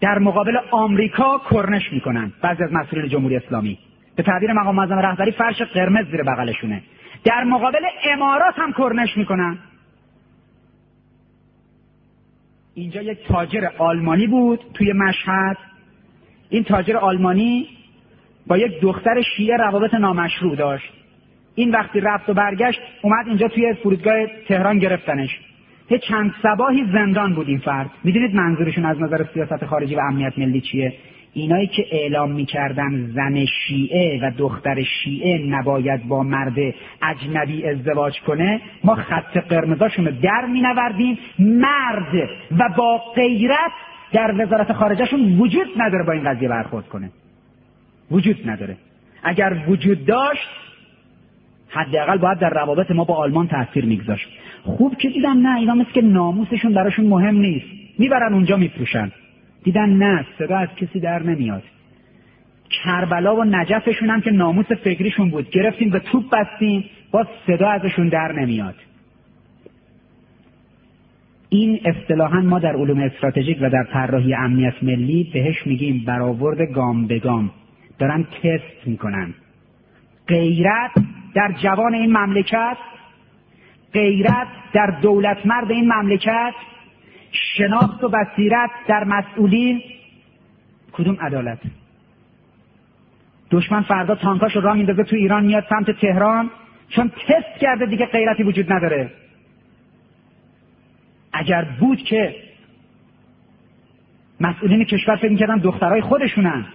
در مقابل آمریکا کرنش می‌کنن بعضی از مسئولین جمهوری اسلامی. به تعبیر مقام معظم رهبری فرش قرمز زیر بغلشونه. در مقابل امارات هم کرنش می‌کنن. اینجا یک تاجر آلمانی بود توی مشهد. این تاجر آلمانی با یک دختر شیعه روابط نامشروع داشت. این وقتی رفت و برگشت اومد اینجا توی فرودگاه تهران گرفتنش. یه چند سباهی زندان بود این فرد. می‌دونید منظورشون از نظر سیاست خارجی و امنیت ملی چیه؟ اینایی که اعلام می‌کردن زن شیعه و دختر شیعه نباید با مرد اجنبی ازدواج کنه ما خط قرمزاشون رو در مینوردیم. مرد و با غیرت در وزارت خارجهشون وجود نداره با این قضیه برخورد کنه. وجود نداره. اگر وجود داشت حداقل باید در روابط ما با آلمان تاثیر میگذاشت. خوب که دیدم نه اینا مثل که ناموسشون براشون مهم نیست. می‌برن اونجا میفروشن. دیدن نه صدا از کسی در نمیاد. کربلا و نجفشون هم که ناموس فکریشون بود. گرفتیم به توپ بستیم با صدا ازشون در نمیاد. این اصطلاحا ما در علوم استراتژیک و در طراحی امنیت ملی بهش میگیم برآورد گام به گام. دارن تست می‌کنن. غیرت در جوان این مملکت غیرت در دولت مرد این مملکت شناخت و بصیرت در مسئولین کدوم عدالت؟ دشمن فردا تانکاش رو راه میندازه تو ایران میاد سمت تهران چون تست کرده دیگه غیرتی وجود نداره. اگر بود که مسئولین کشور فکر می‌کردن دخترای خودشونن.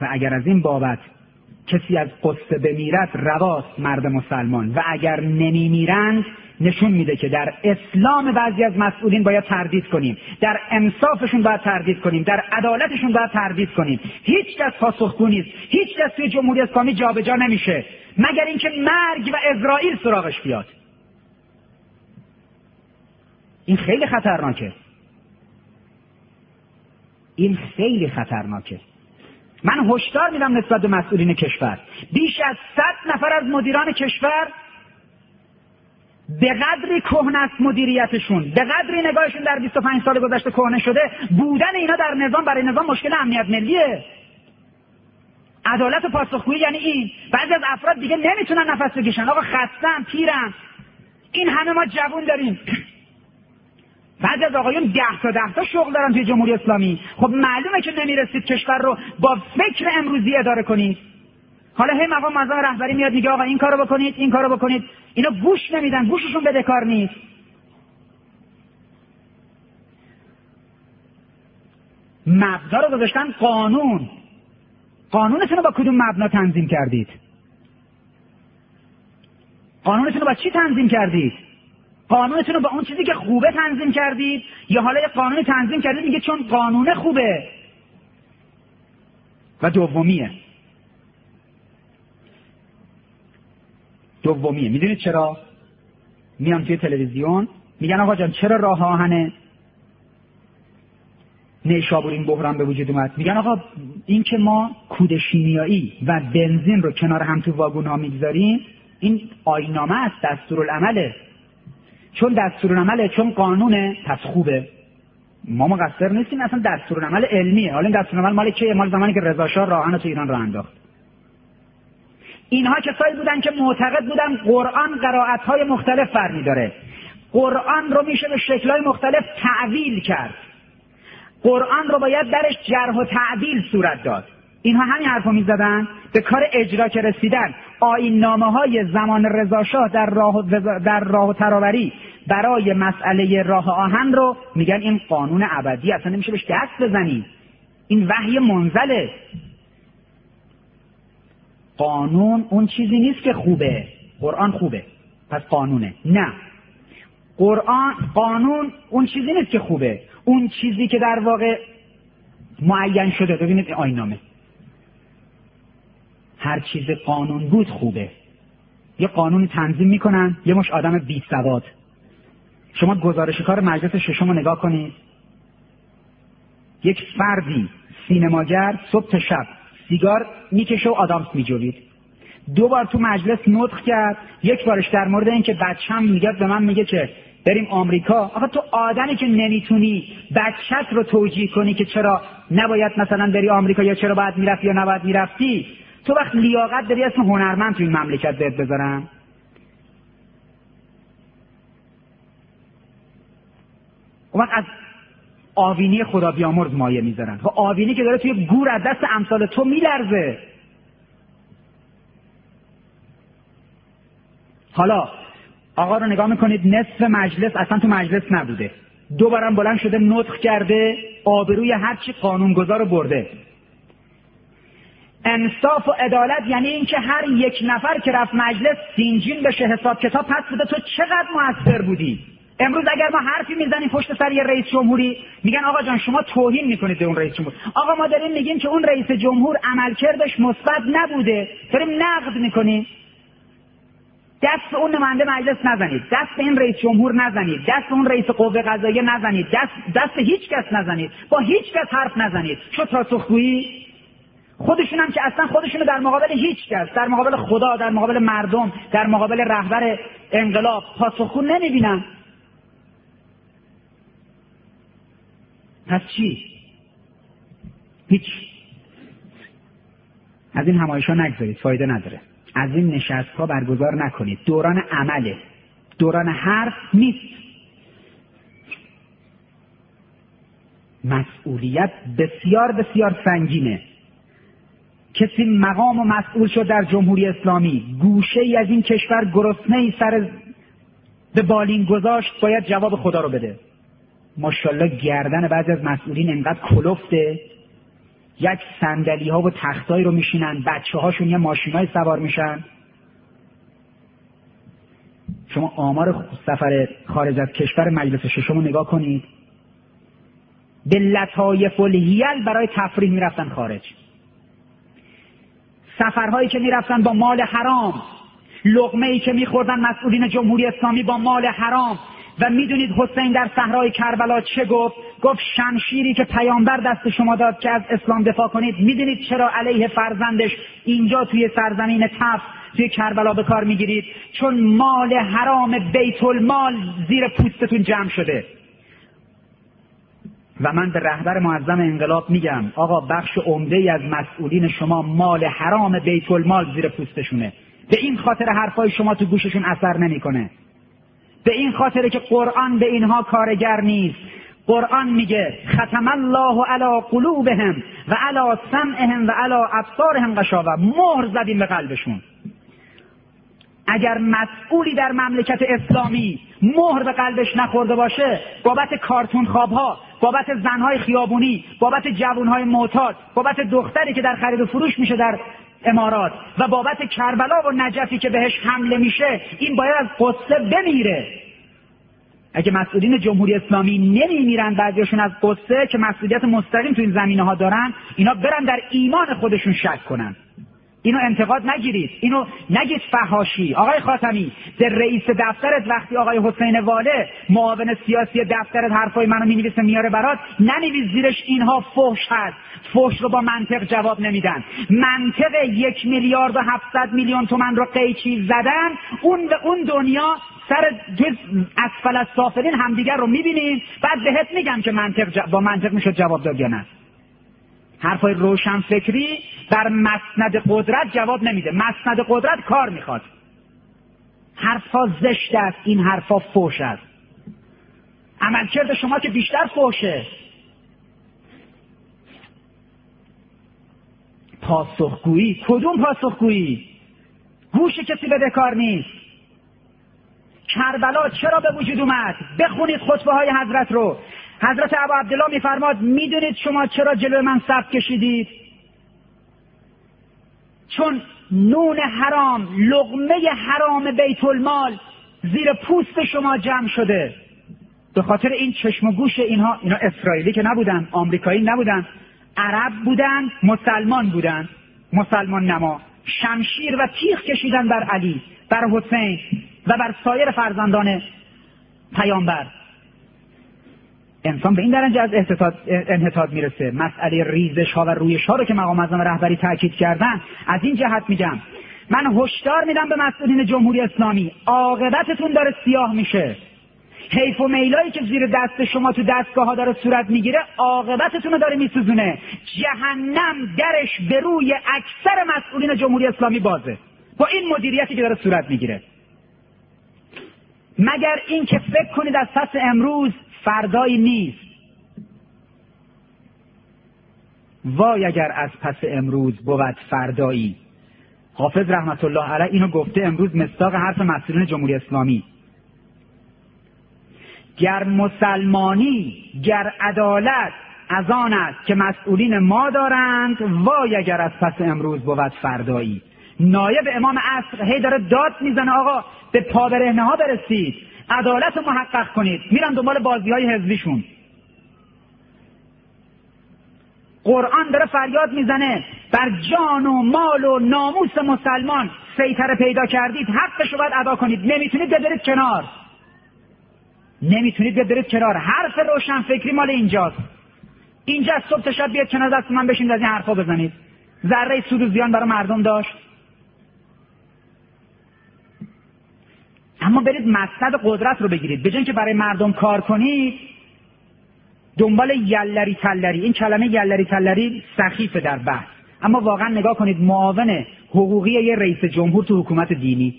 و اگر از این بابت کسی از قصه بمیرد رواست مرد مسلمان. و اگر نمیمیرند نشون میده که در اسلام بعضی از مسئولین باید تردید کنیم. در انصافشون باید تردید کنیم. در عدالتشون باید تردید کنیم. هیچ کس پاسخگو نیست. هیچ کس توی جمهوری اسلامی جابجا نمیشه. مگر اینکه مرگ و اسرائیل سراغش بیاد. این خیلی خطرناکه. این خیلی خطرناکه. من هشدار میدم نسبت به مسئولین کشور. بیش از صد نفر از مدیران کشور به قدری کهنه است مدیریتشون به قدری نگاهشون در 25 سال گذشته کهنه شده بودن اینا در نظام برای نظام مشکل امنیت ملیه. عدالت و پاسخگویی یعنی این. بعضی از افراد دیگه نمی‌تونن نفس بکشن. آقا خستم پیرم این همه ما جوون داریم. بعضی از آقایون ده تا ده تا شغل دارن توی جمهوری اسلامی. خب معلومه که نمی‌رسید کشور رو با فکر امروزی اداره کنید. حالا هی مقام معظم رهبری میاد میگه آقا این کارو بکنید این کارو بکنید. اینا گوش نمیدن گوششون بده کار نیست. مبدا رو گذاشتن قانون. قانونتون رو با کدوم مبنا تنظیم کردید؟ قانونتون رو با چی تنظیم کردید؟ قانونتون رو با اون چیزی که خوبه تنظیم کردید؟ یا حالا یه قانون تنظیم کردید میگه چون قانون خوبه. و دومیه. دومیه می‌دونید چرا؟ میان توی تلویزیون. میگن آقا جان چرا راه آهن نیشابور این بحران به وجود اومد؟ میگن آقا این که ما کود شیمیایی و بنزین رو کنار هم تو واگون ها می‌گذاریم این آینامه است دستورالعمله چون دستورالعمله چون قانونه پس خوبه. ما مقصر نیستیم اصلا دستورالعمل علمیه. حالا این دستورالعمل مال کیه؟ مال زمانی که رضا شاه راهن تو ایران راه انداخت. اینها کسایی بودن که معتقد بودن قرآن قرائت های مختلف فرمی داره. قرآن رو میشه به شکلهای مختلف تعویل کرد. قرآن رو باید درش جرح و تعدیل صورت داد. اینها همین حرفو می‌زدن؟ به کار اجرا که رسیدن. آین نامه های زمان رضاشاه در راه در راه و تراوری برای مسئله راه آهن رو میگن این قانون ابدی. اصلا نمیشه بهش دست بزنید این وحی منزله. قانون اون چیزی نیست که خوبه. قرآن خوبه. پس قانونه. نه. قرآن قانون اون چیزی نیست که خوبه. اون چیزی که در واقع معین شده. ببینید آینامه هر چیز قانون بود خوبه. یه قانون تنظیم می‌کنن. یه مش آدم بی سواد. شما گزارش کار مجلس ششم رو نگاه کنید. یک فردی سینماگر صبح تا شب. سیگار می‌کشه و آدامس میجوید. دو بار تو مجلس نطق کرد. یک بارش در مورد اینکه بچم میگه به من میگه که بریم آمریکا. آخه تو آدمی که نمی‌تونی بچت رو توجیه کنی که چرا نباید مثلا بری آمریکا یا چرا باید می‌رفتی یا نباید می‌رفتی تو وقت لیاقت داری اسم هنرمند تو این مملکت بهت بذارم وقت از آوینی خدا بیامرز مایه می‌ذارن و آوینی که داره توی گور از دست امثال تو میلرزه. حالا آقا رو نگاه می‌کنید نصف مجلس اصلا تو مجلس نبوده. دوبارم بلند شده نطخ کرده آبروی هرچی قانونگذار رو برده. انصاف و عدالت یعنی اینکه هر یک نفر که رفت مجلس سینجین بشه حساب کتاب پس بوده تو چقدر موثر بودی؟ امروز اگر ما حرفی می‌زنیم پشت سر یه رئیس جمهوری میگن آقا جان شما توهین می‌کنید به اون رئیس جمهور. آقا ما داریم میگیم که اون رئیس جمهور عملکردش مثبت نبوده. داریم نقد می‌کنیم. دست اون نماینده مجلس نزنید. دست این رئیس جمهور نزنید. دست اون رئیس قوه قضاییه نزنید. دست دست هیچ کس نزنید. با هیچ کس حرف نزنید. چه پاسخگویی خودشون هم که اصلا خودشونو در مقابل هیچ کس در مقابل خدا در مقابل مردم در مقابل رهبر انقلاب پاسخگو نمی‌بینن. پس چی؟ هیچ. از این همایش ها نگذارید فایده نداره. از این نشست ها برگزار نکنید. دوران عمله. دوران حرف نیست. مسئولیت بسیار بسیار سنگینه. کسی مقام و مسئول شد در جمهوری اسلامی. گوشه ای از این کشور گرسنه ای سر به بالین گذاشت باید جواب خدا رو بده. ماشاءالله گردن بعضی از مسئولین انقدر کلفته. یک سندلی ها و تختایی رو میشینن بچه هاشون یه ماشین سوار میشن. شما آمار سفر خارج از کشور مجلس ششم رو نگاه کنید. به لطایف الهیل برای تفریح می‌رفتن خارج. سفرهایی که می‌رفتن با مال حرام لغمه ای که میخوردن مسئولین جمهوری اسلامی با مال حرام و می‌دونید حسین در صحرای کربلا چه گفت؟ گفت شمشیری که پیامبر دست شما داد که از اسلام دفاع کنید می‌دونید چرا علیه فرزندش اینجا توی سرزمین تف توی کربلا به کار می‌گیرید؟ چون مال حرام بیت المال زیر پوستتون جمع شده. و من به رهبر معظم انقلاب میگم آقا بخش عمده ای از مسئولین شما مال حرام بیت المال زیر پوستشونه. به این خاطر حرفای شما تو گوششون اثر نمی‌کنه. به این خاطر که قرآن به اینها کارگر نیست. قرآن میگه ختم الله علی قلوبهم و علی سمعهم و علی ابصارهم غشاوه. مهر زدیم به قلبشون. اگر مسئولی در مملکت اسلامی مهر به قلبش نخورده باشه بابت کارتون خوابها بابت زنهای خیابونی بابت جوانهای معتاد بابت دختری که در خرید و فروش میشه در امارات و بابت کربلا و نجفی که بهش حمله میشه این باید از قصه بمیره. اگه مسئولین جمهوری اسلامی نمیمیرن بعضیشون از قصه که مسئولیت مستقیم تو این زمینه ها دارن اینا برن در ایمان خودشون شک کنن. اینو انتقاد نگیرید. اینو نگید فهاشی آقای خاتمی در رئیس دفترت وقتی آقای حسین واله معاون سیاسی دفترت حرفای منو می‌نویسه میاره برات ننویس زیرش اینها فحش هست. فحش رو با منطق جواب نمیدن. منطق یک میلیارد و هفتصد میلیون تومن رو قیچی زدن. اون به اون دنیا سر جز اسفل از سافلین همدیگر رو می‌بینیم بعد بهت میگم که منطق با منطق می‌شد جواب داد یا نه. حرفای روشن فکری در مسند قدرت جواب نمیده. مسند قدرت کار می‌خواد. حرفا زشت است این حرفا فوش است. عملکرد شما که بیشتر فوشه پاسخگویی. کدوم پاسخگویی؟ گوش کسی بده کار نیست. کربلا چرا به وجود اومد؟ بخونید خطبه های حضرت رو. حضرت ابا عبدالله میفرماد می‌دونید شما چرا جلو من صف کشیدید؟ چون نون حرام لغمه حرام بیت المال زیر پوست شما جمع شده. به خاطر این چشم و گوش اینها اینا اسرائیلی که نبودن آمریکایی نبودن عرب بودن مسلمان بودن. مسلمان نما. شمشیر و تیغ کشیدن بر علی بر حسین و بر سایر فرزندان پیامبر. انسان به این درجه از انحطاط می‌رسه. مسئله ریزش ها و رویش ها رو که مقام اعظم رهبری تاکید کردن از این جهت میگم من هشدار میدم به مسئولین جمهوری اسلامی. عاقبتتون داره سیاه میشه. حیف و میلایی که زیر دست شما تو دستگاه ها داره صورت می‌گیره عاقبتتون رو داره میسوزونه. جهنم درش به روی اکثر مسئولین جمهوری اسلامی بازه. با این مدیریتی که داره صورت می‌گیره. مگر اینکه فکر کنید از پس امروز فردایی نیست. وای اگر از پس امروز بود فردایی. حافظ رحمت الله علیه اینو گفته امروز مستاق حرف مسئولین جمهوری اسلامی. گر مسلمانی گر عدالت از آن است که مسئولین ما دارند وای اگر از پس امروز بود فردایی. نایب امام عصر هی داره داد می‌زنه آقا به پابرهنه ها برسید. عدالت رو محقق کنید. میرن دنبال بازی های حزبیشون. قرآن داره فریاد می‌زنه. بر جان و مال و ناموس مسلمان سیطره پیدا کردید. حقش رو باید ادا کنید. نمی‌تونید ببرید کنار. نمی‌تونید ببرید کنار. حرف روشن فکری مال اینجاست. اینجا صبح تا شب بیاد کنار دست من بشین از این حرفا بزنید. ذره سود و زیان برای مردم داشت. اما برید مقصد قدرت رو بگیرید. به که برای مردم کار کنید دنبال یلری تلری این کلمه یلری تلری سخیفه در بحث. اما واقعا نگاه کنید معاون حقوقی یه رئیس جمهور تو حکومت دینی.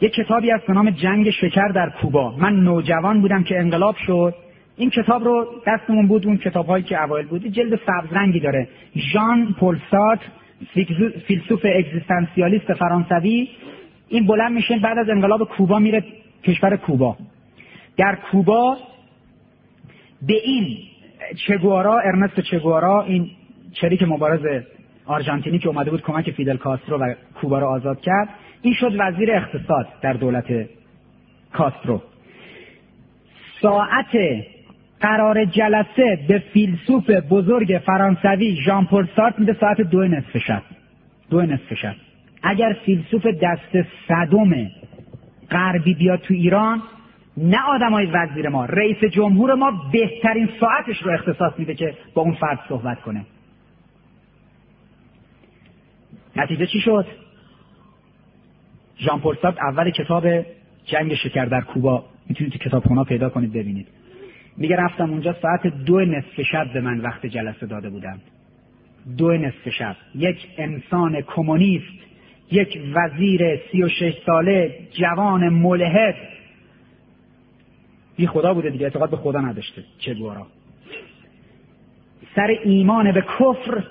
یه کتابی از نام جنگ شکر در کوبا. من نوجوان بودم که انقلاب شد. این کتاب رو دستمون بود اون کتاب هایی که اوایل بود جلد سبز رنگی داره. ژان پولسات فیلسوف اگزیستانسیالیست فرانسوی. این بلند میشه بعد از انقلاب کوبا میره کشور کوبا. در کوبا به این چگوارا ارنست چگوارا این شریک مبارز آرژانتینی که اومده بود کمک فیدل کاسترو و کوبا رو آزاد کرد این شد وزیر اقتصاد در دولت کاسترو. ساعت قرار جلسه به فیلسوف بزرگ فرانسوی ژان پل سارت میده ساعت دو نصف شب. دو نصف شب. اگر فیلسوف دست صدم غربی بیاد تو ایران نه آدمای وزیر ما رئیس جمهور ما بهترین ساعتش رو اختصاص میده که با اون فرد صحبت کنه. نتیجه چی شد؟ ژان پل اول کتاب جنگ شکر در کوبا. می‌تونید تو کتابخونه پیدا کنید ببینید. میگه رفتم اونجا ساعت دو نصف شب به من وقت جلسه داده بودم دو نصف شب. یک انسان کمونیست یک وزیر سی و شش ساله جوان ملحد. بی خدا بوده دیگه اعتقاد به خدا نداشته چه گوارا سر ایمان به کفر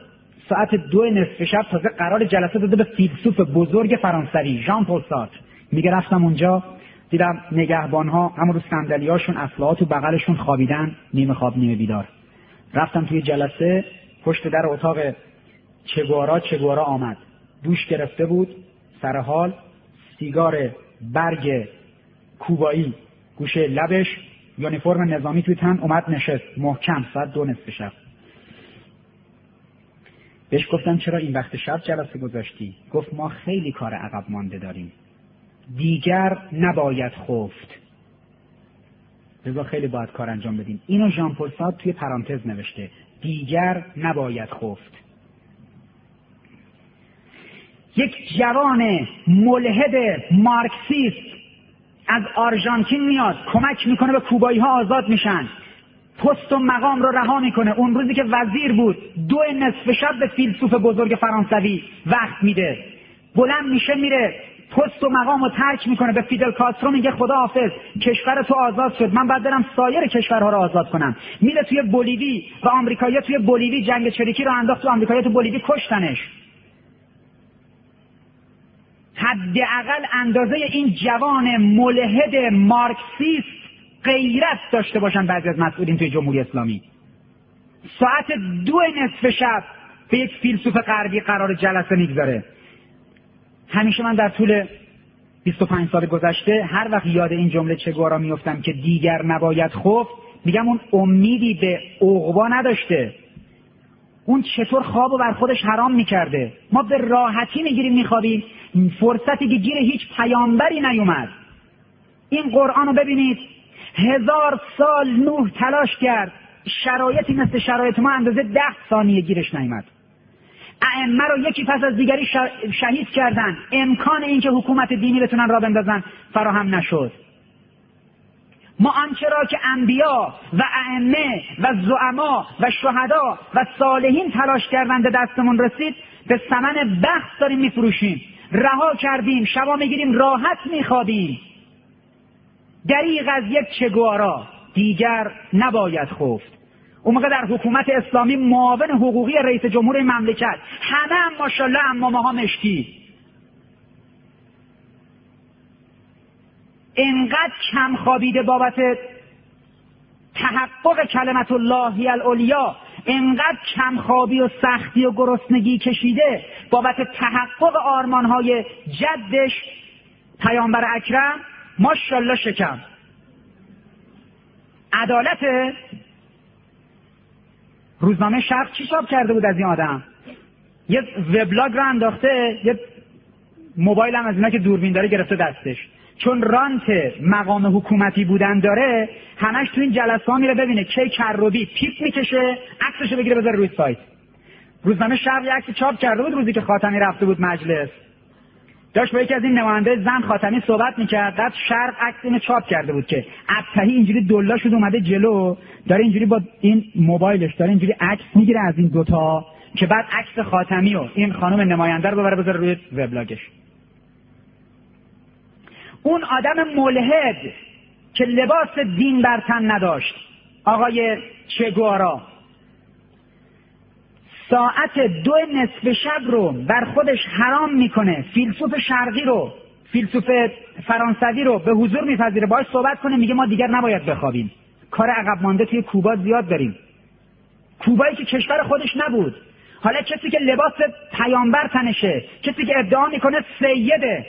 ساعت دو نصف شب تازه قرار جلسه داده به فیلسوف بزرگ فرانسوی ژان پل سارت. میگه رفتم اونجا دیدم نگهبان ها همون رو صندلی هاشون اصلاحات و بغلشون خوابیدن نیمه خواب نیمه بیدار. رفتم توی جلسه پشت در اتاق چگوارا چگوارا آمد. دوش گرفته بود. سر حال سیگار برگ کوبایی گوشه لبش یونیفرم نظامی توی تن اومد نشست. محکم ساعت دو نصف شب. بهش گفتم چرا این وقت شب جلسه گذاشتی؟ گفت ما خیلی کار عقب مانده داریم. دیگر نباید خفت. لذا خیلی باید کار انجام بدیم. اینو ژان توی پرانتز نوشته. دیگر نباید خفت. یک جوان ملحد مارکسیست از آرژانتین میاد کمک می‌کنه به کوبایی ها آزاد میشن. پست و مقام رو رها می‌کنه. اون روزی که وزیر بود دو نصف شب به فیلسوف بزرگ فرانسوی وقت میده. بلند میشه میره. پست و مقام رو ترک می‌کنه. به فیدل کاسترو میگه خدا حافظ کشور تو آزاد شد. من باید برم سایر کشورها رو آزاد کنم. میره توی بولیوی و آمریکایی توی بولیوی جنگ چریکی رو انداخت. تو آمریکایی تو بولیوی کشتنش. حداقل اندازه این جوان ملحد مارکسیست غیرت داشته باشن بعضی از مسئولین توی جمهوری اسلامی. ساعت دو نصف شب به یک فیلسوف غربی قرار جلسه می‌گذاره. همیشه من در طول 25 سال گذشته هر وقت یاد این جمله چگوارا میفتم که دیگر نباید خفت میگم اون امیدی به عقبا نداشته. اون چطور خواب و بر خودش حرام می‌کرده. ما به راحتی می‌گیریم میخوابیم. فرصتی که گیر هیچ پیامبری نیومد. این قرآن رو ببینید. هزار سال نوح تلاش کرد. شرایطی مثل شرایط ما اندازه ده ثانیه گیرش نیومد. ائمه رو یکی پس از دیگری شهید کردن. امکان اینکه حکومت دینی بتونن را بندازن فراهم نشد. ما آنچه را که انبیا و ائمه و زعما و شهدا و صالحین تلاش کردن به دستمون رسید به ثمن بخت داریم میفروشیم. رها کردیم شبا می‌گیریم راحت میخوابیم. دریغ از یک چگوارا دیگر نباید خفت. اون موقع در حکومت اسلامی معاون حقوقی رئیس جمهور مملکت همه هم ماشاءالله اما ماها مشکی. انقدر کم خوابیده بابت تحقق کلمت اللهی الالیا انقدر کمخوابی و سختی و گرسنگی کشیده بابت تحقق آرمانهای جدش. پیامبر اکرم ماشاءالله شکم. عدالت روزنامه شرق چی چاپ کرده بود از این آدم؟ یه وبلاگ رو انداخته یه موبایل هم از اینا که دوربین داره گرفته دستش. چون رانت مقام حکومتی بودن داره همش تو این جلسه ها میره ببینه کی کروبی پیپ می‌کشه عکسشو بگیره بذاره روی سایت. روزنامه شرق عکس چاپ کرده بود روزی که خاتمی رفته بود مجلس. داشت با یکی از این نماینده زن خاتمی صحبت می‌کرد بعد شرق عکس اینو چاپ کرده بود که ابتهی اینجوری دلا شد اومده جلو داره اینجوری با این موبایلش داره اینجوری عکس می‌گیره از این دوتا که بعد عکس خاتمی و این خانم نماینده رو ببره بذاره روی وبلاگش. اون آدم ملحد که لباس دین بر تن نداشت. آقای چگوارا ساعت دو نصف شب رو بر خودش حرام می‌کنه. فیلسوف شرقی رو فیلسوف فرانسوی رو به حضور میپذیره. باش صحبت کنه میگه ما دیگر نباید بخوابیم. کار عقب مانده توی کوبا زیاد داریم. کوبایی که کشور خودش نبود. حالا کسی که لباس پیامبر تنشه کسی که ادعا می‌کنه سیده.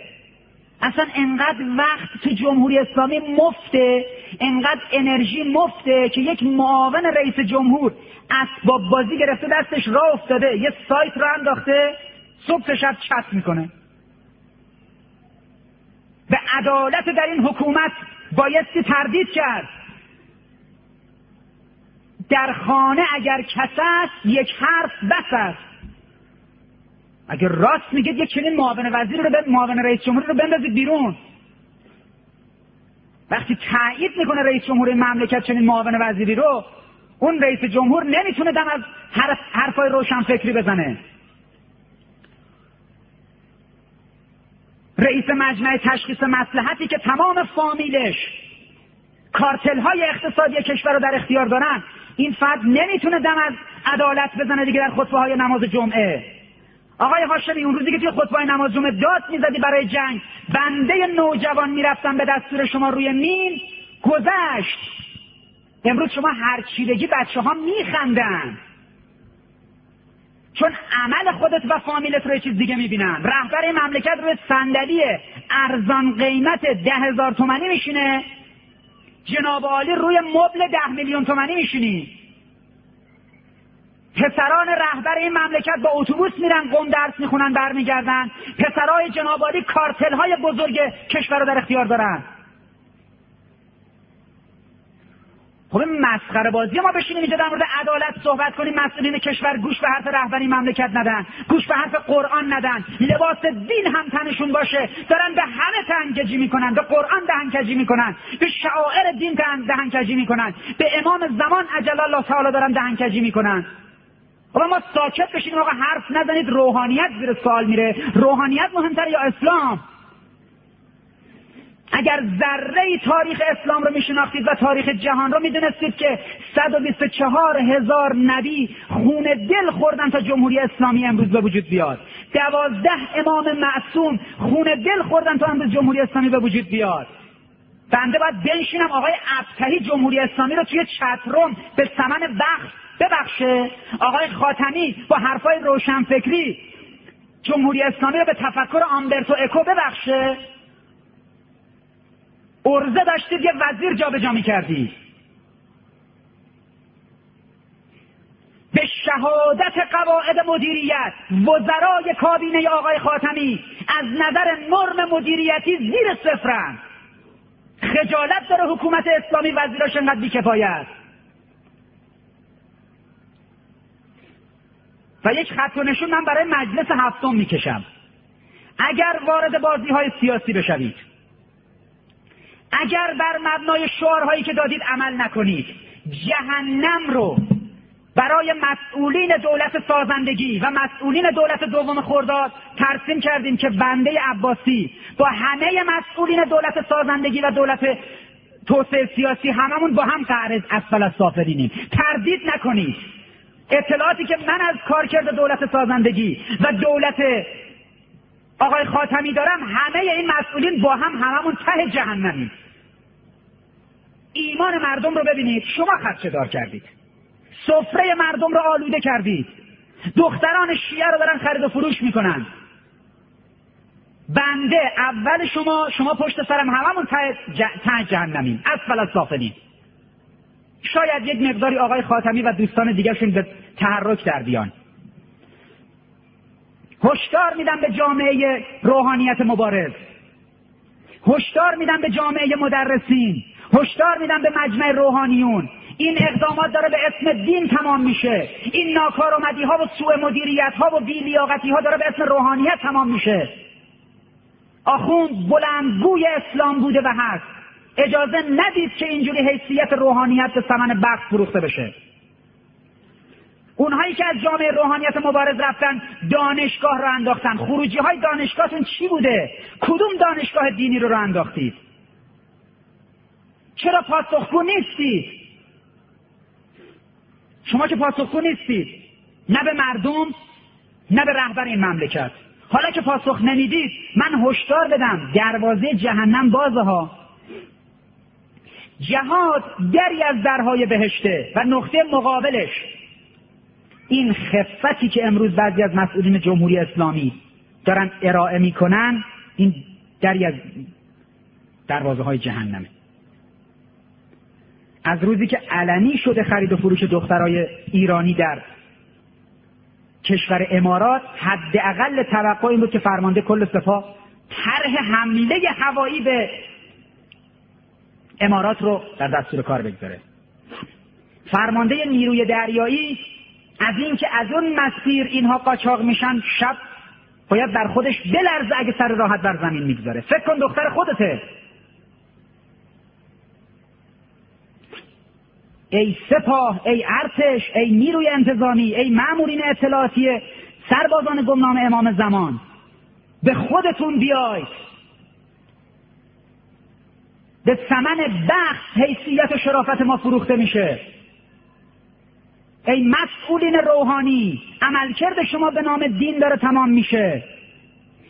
اصلا انقدر وقت تو جمهوری اسلامی مفته انقدر انرژی مفته که یک معاون رئیس جمهور اسباب بازی گرفته دستش راه افتاده یه سایت رو انداخته صبح شب چت می‌کنه. به عدالت در این حکومت بایستی تردید کرد. در خانه اگر کس است یک حرف بس است. اگر راست میگید یک چنین معاون وزیر رو به معاون رئیس جمهوری رو بندازید بیرون. وقتی تایید می‌کنه رئیس جمهور مملکت چنین معاون وزیری رو اون رئیس جمهور نمی‌تونه دم از حرف حرفای روشن فکری بزنه. رئیس مجمع تشخیص مسلحتی که تمام فامیلش کارتل های اقتصادی کشور رو در اختیار دارن این فرد نمی‌تونه دم از عدالت بزنه دیگه در خطبه های نماز جمعه. آقای هاشمی اون روزی که توی خطبه نماز جمعه داد می‌زدی برای جنگ بنده نوجوان می‌رفتم به دستور شما روی مین گذشت. امروز شما هر چی بگی بچه ها میخندن. چون عمل خودت و فامیلت رو چیز دیگه می‌بینن. رهبر این مملکت روی صندلی ارزان قیمت ده هزار تومنی میشینه. جناب عالی روی مبل ده میلیون تومنی میشینی. پسران رهبر این مملکت با اتوبوس میرن قم درس می‌خونن برمیگردن. پسرای جناب عالی کارتل های بزرگ کشور رو در اختیار دارن. خب مسخره بازی ما بشینیم اینجا در مورد عدالت صحبت کنیم مسئولین کشور گوش به حرف رهبری مملکت ندن گوش به حرف قرآن ندن. لباس دین هم تنشون باشه. دارن به همه تنگجی می‌کنن به قرآن دهنکجی می‌کنن به شعائر دین دهنکجی می‌کنن به امام زمان عجل الله تعالی دارن دهنکجی می‌کنن. خب ما ساکت بشینیم آقا حرف نزنید روحانیت زیر سوال میره. روحانیت مهمتر یا اسلام؟ اگر ذره تاریخ اسلام رو میشناختید و تاریخ جهان رو می‌دونستید که 124 هزار نبی خون دل خوردن تا جمهوری اسلامی امروز به وجود بیاد. دوازده امام معصوم خون دل خوردن تا امروز جمهوری اسلامی به وجود بیاد. بنده باید بنشینم آقای ابتهی جمهوری اسلامی رو توی چتروم به ثمن بخش ببخشه آقای خاتمی با حرفای روشنفکری جمهوری اسلامی رو به تفکر آمبرتو اکو ببخشه. ارزه داشتید یه وزیر جابجا می‌کردید به شهادت قواعد مدیریت وزرای کابینه آقای خاتمی از نظر نرم مدیریتی زیر صفرن. خجالت داره حکومت اسلامی وزیراش انقدر بیکفایت. و یک خط و نشون من برای مجلس هفتم می‌کشم. اگر وارد بازی های سیاسی بشوید اگر بر مبنای شعارهایی که دادید عمل نکنید جهنم رو برای مسئولین دولت سازندگی و مسئولین دولت دوم خورداد ترسیم کردیم که بنده عباسی با همه مسئولین دولت سازندگی و دولت توسعه سیاسی هممون با هم قرض اسفل از سافرینیم. تردید نکنید. اطلاعاتی که من از کارکرد دولت سازندگی و دولت آقای خاتمی دارم همه این مسئولین با هم هممون ته جهنمیم. ایمان مردم رو ببینید شما خدشه دار کردید. سفره مردم رو آلوده کردید. دختران شیعه رو دارن خرید و فروش می‌کنن. بنده اول شما شما پشت سرم هممون ته جهنمیم. اسفل از سافلین شاید یک مقداری آقای خاتمی و دوستان دیگرشون به تحرک در بیان. هشدار میدم به جامعه روحانیت مبارز. هشدار میدم به جامعه مدرسین. هشدار میدم به مجمع روحانیون. این اقدامات داره به اسم دین تمام میشه. این ناکارآمدی ها و سوء مدیریت ها و بیلیاقتی ها داره به اسم روحانیت تمام میشه. آخوند بلندگوی اسلام بوده و هست. اجازه ندید که اینجوری حیثیت روحانیت به ثمن بخت فروخته بشه. اونهایی که از جامعه روحانیت مبارز رفتن دانشگاه رو انداختن. خروجی های دانشگاهتون چی بوده؟ کدوم دانشگاه دینی رو رو انداختید؟ چرا پاسخگو نیستید؟ شما که پاسخگو نیستید. نه به مردم نه به رهبر این مملکت. حالا که پاسخ نمی‌دید من هشدار بدم. دروازه جهنم بازه ها. جهاد دری از درهای بهشته و نقطه مقابلش. این خفتی که امروز بعضی از مسئولین جمهوری اسلامی دارن ارائه می‌کنن این دری از دروازه های جهنمه. از روزی که علنی شده خرید و فروش دخترای ایرانی در کشور امارات حداقل توقع این بود که فرمانده کل سپاه طرح حمله هوایی به امارات رو در دستور کار بگذاره. فرمانده نیروی دریایی از اینکه از اون مسیر اینها قاچاق میشن شب باید در خودش بلرزه اگه سر راحت بر زمین می‌گذاره. فکر کن دختر خودته. ای سپاه ای ارتش ای نیروی انتظامی ای مامورین اطلاعاتی سربازان گمنام امام زمان به خودتون بیاید. به ثمن بخش حیثیت و شرافت ما فروخته میشه. ای مسئولین روحانی عملکرد شما به نام دین داره تمام میشه.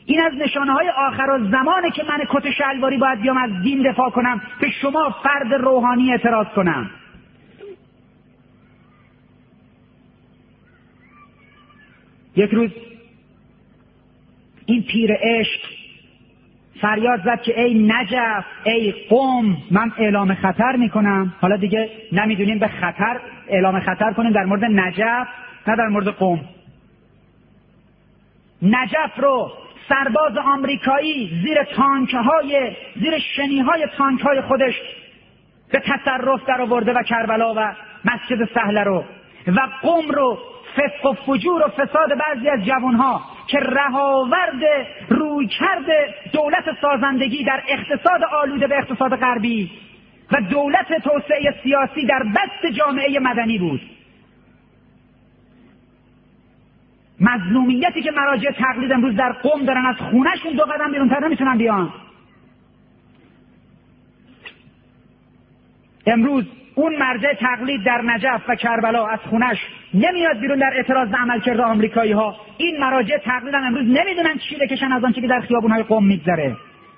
این از نشانه های آخر و زمانه که من کت شلواری باید بیام از دین دفاع کنم به شما فرد روحانی اعتراض کنم. یک روز این پیر عشق فریاد زد که ای نجف ای قوم من اعلام خطر می‌کنم. حالا دیگه نمی‌دونیم به خطر اعلام خطر کنیم در مورد نجف نه در مورد قوم. نجف رو سرباز آمریکایی زیر تانک های زیر شنی های تانک های خودش به تصرف در آورده و کربلا و مسجد سهله رو و قوم رو فسق و فجور و فساد بعضی از جوانها که رهاورد روی کرده دولت سازندگی در اقتصاد آلوده به اقتصاد غربی و دولت توسعه سیاسی در بست جامعه مدنی بود. مظلومیتی که مراجع تقلید امروز در قوم دارن از خونهشون دو قدم بیرونتر نمی‌تونن بیان. امروز اون مرجع تقلید در نجف و کربلا از خونش نمیاد بیرون در اعتراض به عملکرد آمریکایی ها این مراجع تقلید هم امروز نمی‌دونن چی بکشن از آنچه که در خیابون های قوم میگذره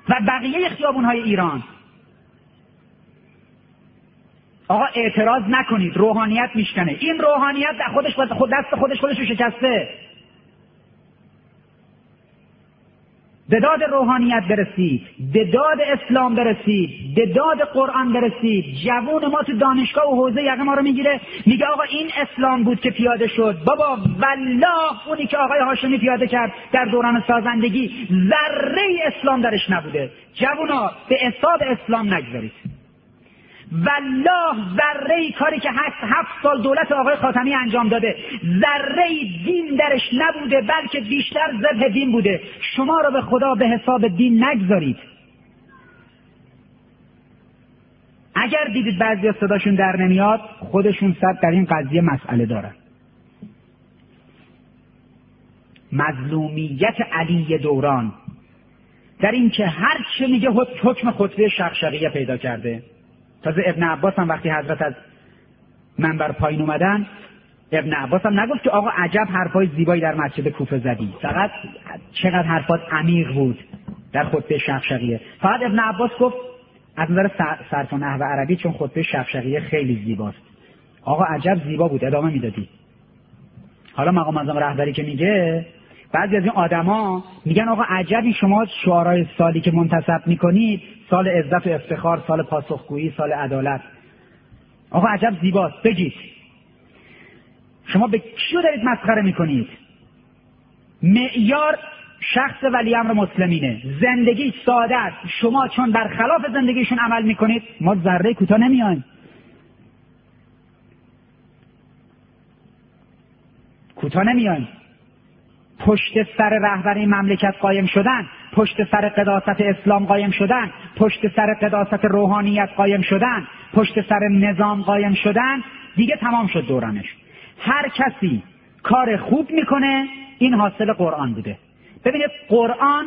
و بقیه خیابون های ایران. آقا اعتراض نکنید روحانیت میشکنه. این روحانیت خودش خود دست خودش خودش رو شکسته. به داد روحانیت برسید به داد اسلام برسید به داد قرآن برسید. جوون ما تو دانشگاه و حوزه یقه ما رو می‌گیره میگه آقا این اسلام بود که پیاده شد. بابا والله اونی که آقای هاشمی پیاده کرد در دوران سازندگی ذره اسلام درش نبوده. جوونا به اصاد اسلام نگذارید والله ذره کاری که هفت, هفت سال دولت آقای خاتمی انجام داده. ذره دین درش نبوده بلکه بیشتر ضد دین بوده. شما را به خدا به حساب دین نگذارید. اگر دیدید بعضی صداشون در نمیاد خودشون صد در این قضیه مسئله دارن. مظلومیت علی دوران. در اینکه هر چه میگه حکم خطبه شخشقیه پیدا کرده. تازه ابن عباس هم وقتی حضرت از منبر پایین اومدن ابن عباس هم نگفت که آقا عجب حرفای زیبایی در مسجد کوفه زدی. فقط چقدر حرفات عمیق بود در خطبه شفشقیه. فقط ابن عباس گفت از نظر صرف و نحو عربی چون خطبه شفشقیه خیلی زیباست. آقا عجب زیبا بود ادامه می‌دادی. حالا مقام اعظم رهبری که میگه بعضی از این آدما میگن آقا عجبی شما شعارهای سالی که منتصب می‌کنید سال عزت و افتخار سال پاسخگویی سال عدالت. آقا عجب زیباست. بگید. شما به کیو دارید مسخره می‌کنید؟ معیار شخص ولی امر مسلمینه. زندگی ساده است. شما چون برخلاف زندگیشون عمل می‌کنید ما ذره کوتاه نمیایم. کوتاه نمیایم. پشت سر رهبری مملکت قایم شدن پشت سر قداست اسلام قایم شدن پشت سر قداست روحانیت قایم شدن پشت سر نظام قایم شدن دیگه تمام شد دورانش. هر کسی کار خوب می‌کنه این حاصل قرآن بوده. ببینید قرآن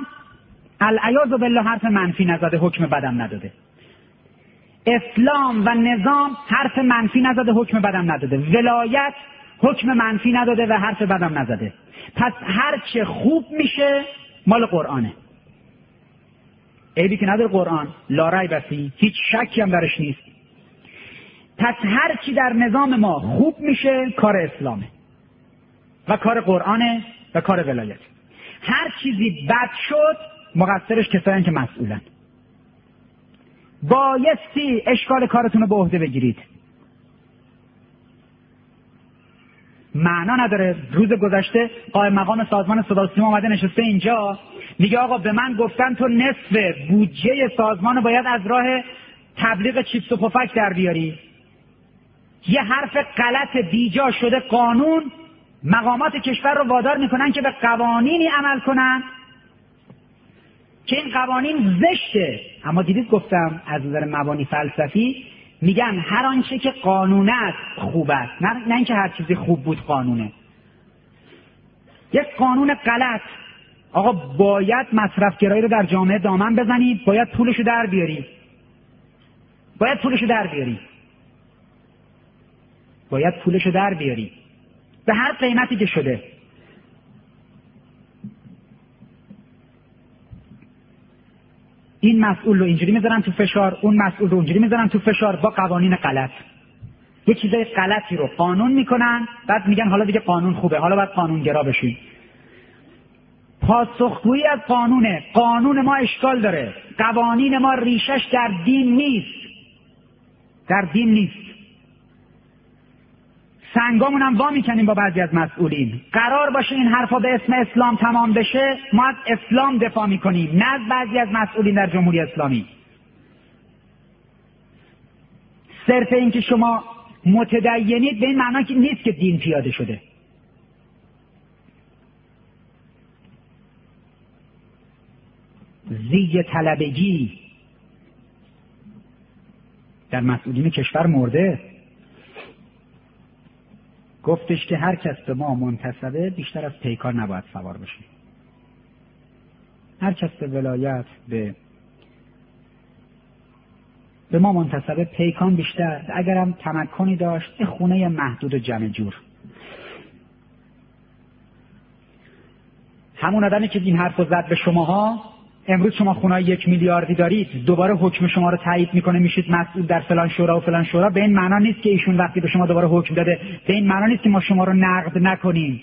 العیاذ بالله حرف منفی نزده حکم بدم نداده. اسلام و نظام حرف منفی نزده حکم بدم نداده. ولایت حکم منفی نداده و حرف بدم نزده. پس هرچه خوب میشه مال قرآنه. عیبی که نداره قرآن لارای بسی هیچ شکی هم درش نیست. پس هر چی در نظام ما خوب میشه کار اسلامه. و کار قرآنه و کار ولایت. هر چیزی بد شد مقصرش کسایی که مسئولن. بایستی اشکال کارتون رو به عهده بگیرید. معنا نداره. روز گذشته قائم مقام سازمان صدا سیما آمده نشسته اینجا. میگه آقا به من گفتن تو نصف بودجه سازمان باید از راه تبلیغ چیپس و پفک در بیاری. یه حرف غلط بیجا شده قانون مقامات کشور رو وادار می‌کنن که به قوانینی عمل کنن که این قوانین زشته. اما دیدید گفتم از نظر مبانی فلسفی میگن هر آنچه که قانون است خوب است. نه, نه اینکه هر چیزی خوب بود قانونه. یک قانون غلط آقا باید مصرفگرایی رو در جامعه دامن بزنی باید پولشو در بیاری باید پولشو در بیاری باید پولشو در بیاری به هر قیمتی که شده. این مسئول رو اینجوری می‌ذارن تو فشار اون مسئول رو اونجوری می‌ذارن تو فشار با قوانین غلط. یه چیزای غلطی رو قانون می‌کنن بعد میگن حالا دیگه قانون خوبه حالا باید قانونگرا بشین پاسخگویی از قانونه. قانون ما اشکال داره. قوانین ما ریشش در دین نیست. در دین نیست. سنگامون هم وا می‌کنیم با بعضی از مسئولین. قرار باشه این حرفا به اسم اسلام تمام بشه ما از اسلام دفاع می‌کنیم نه از بعضی از مسئولین در جمهوری اسلامی. صرف اینکه شما متدینید به این معنا که نیست که دین پیاده شده. زیج طلبگی. در مسئولین کشور مرده. گفتش که هر کس به ما منتصبه بیشتر از پیکار نباید سوار بشه. هر کس به ولایت به به ما منتصبه پیکان بیشتر. اگرم تمکنی داشت خونه محدود جمع جور. همون آدمی که این حرف زد به شماها امروز شما خونه یک میلیاردی دارید دوباره حکم شما رو تایید می‌کنه میشید مسئول در فلان شورا و فلان شورا. به این معنا نیست که ایشون وقتی به شما دوباره حکم داده به این معنا نیست که ما شما رو نقد نکنیم.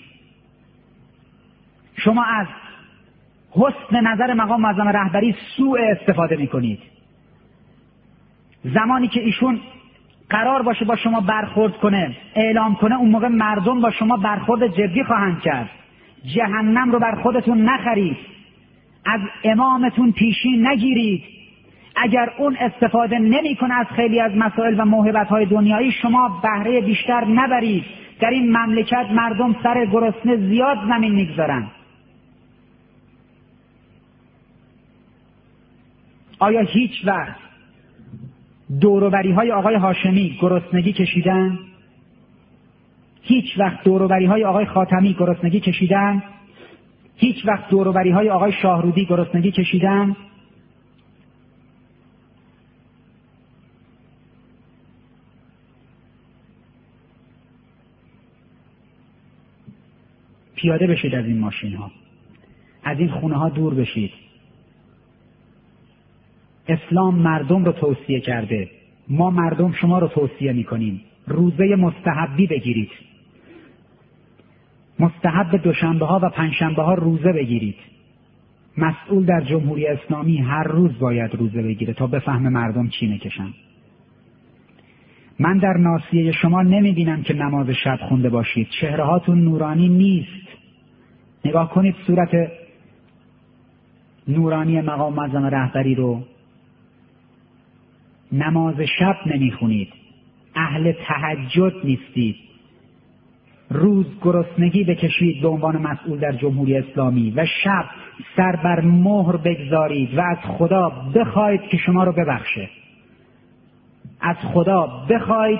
شما از حسن نظر مقام معظم رهبری سوء استفاده می‌کنید. زمانی که ایشون قرار باشه با شما برخورد کنه اعلام کنه اون موقع مردم با شما برخورد جدی خواهند کرد. جهنم رو بر خودتون نخرید. از امامتون پیشین نگیرید اگر اون استفاده نمی‌کنه از خیلی از مسائل و موهبت های دنیایی شما بهره بیشتر نبرید در این مملکت مردم سر گرسنه زیاد زمین می‌گذارن آیا هیچ وقت دوروبری های آقای هاشمی گرسنگی کشیدن؟ هیچ وقت دوروبری های آقای خاتمی گرسنگی کشیدن؟ هیچ وقت دوروبری های آقای شاهرودی گرسنگی کشیدن؟ پیاده بشید از این ماشین ها از این خونه ها دور بشید. اسلام مردم رو توصیه کرده. ما مردم شما رو توصیه می‌کنیم. روزه مستحبی بگیرید. مستحب دوشنبه ها و پنجشنبه ها روزه بگیرید. مسئول در جمهوری اسلامی هر روز باید روزه بگیره تا بفهم مردم چی می‌کشن. من در ناسیه شما نمی‌بینم که نماز شب خونده باشید. چهره هاتون نورانی نیست. نگاه کنید صورت نورانی مقام معظم رهبری رو. نماز شب نمی‌خونید. اهل تهجد نیستید. روز گرسنگی بکشید به عنوان مسئول در جمهوری اسلامی و شب سر بر مهر بگذارید و از خدا بخواید که شما رو ببخشه. از خدا بخواید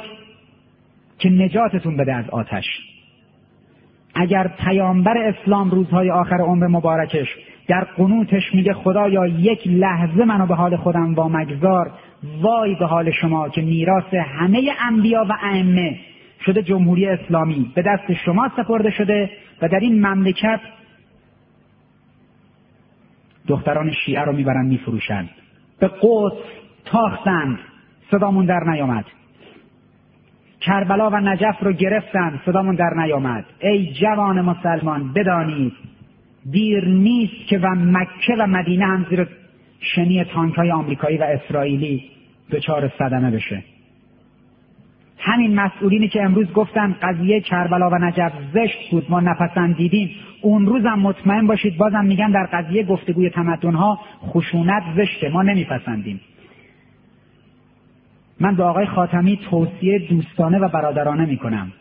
که نجاتتون بده از آتش. اگر پیامبر اسلام روزهای آخر عمر مبارکش در قنوتش میگه خدایا یک لحظه منو به حال خودم با مگذار وای به حال شما که میراث همه انبیا و ائمه شده جمهوری اسلامی. به دست شما سپرده شده و در این مملکت دختران شیعه رو می‌برن میفروشند به قدس تاختند صدامون در نیامد. کربلا و نجف رو گرفتند صدامون در نیامد. ای جوان مسلمان بدانید. دیر نیست که و مکه و مدینه هم زیر شنی تانک های آمریکایی و اسرائیلی دچار صدمه بشه. همین مسئولینی که امروز گفتن قضیه کربلا و نجف زشت بود ما نپسندیدیم اون روزم مطمئن باشید بازم میگن در قضیه گفتگوی تمدنها خشونت زشته ما نمیپسندیم. من به آقای خاتمی توصیه دوستانه و برادرانه می‌کنم.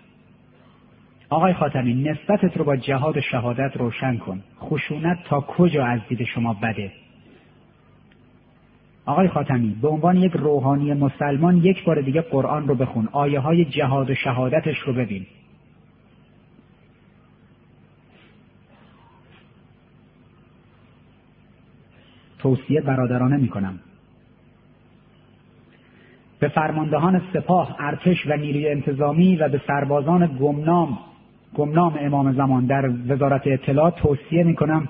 آقای خاتمی نسبتت رو با جهاد و شهادت روشن کن. خشونت تا کجا از دید شما بده؟ آقای خاتمی به عنوان یک روحانی مسلمان یک بار دیگه قرآن رو بخون آیه های جهاد و شهادتش رو ببین. توصیه برادرانه می‌کنم. به فرماندهان سپاه ارتش و نیروی انتظامی و به سربازان گمنام گمنام امام زمان در وزارت اطلاعات توصیه می‌کنم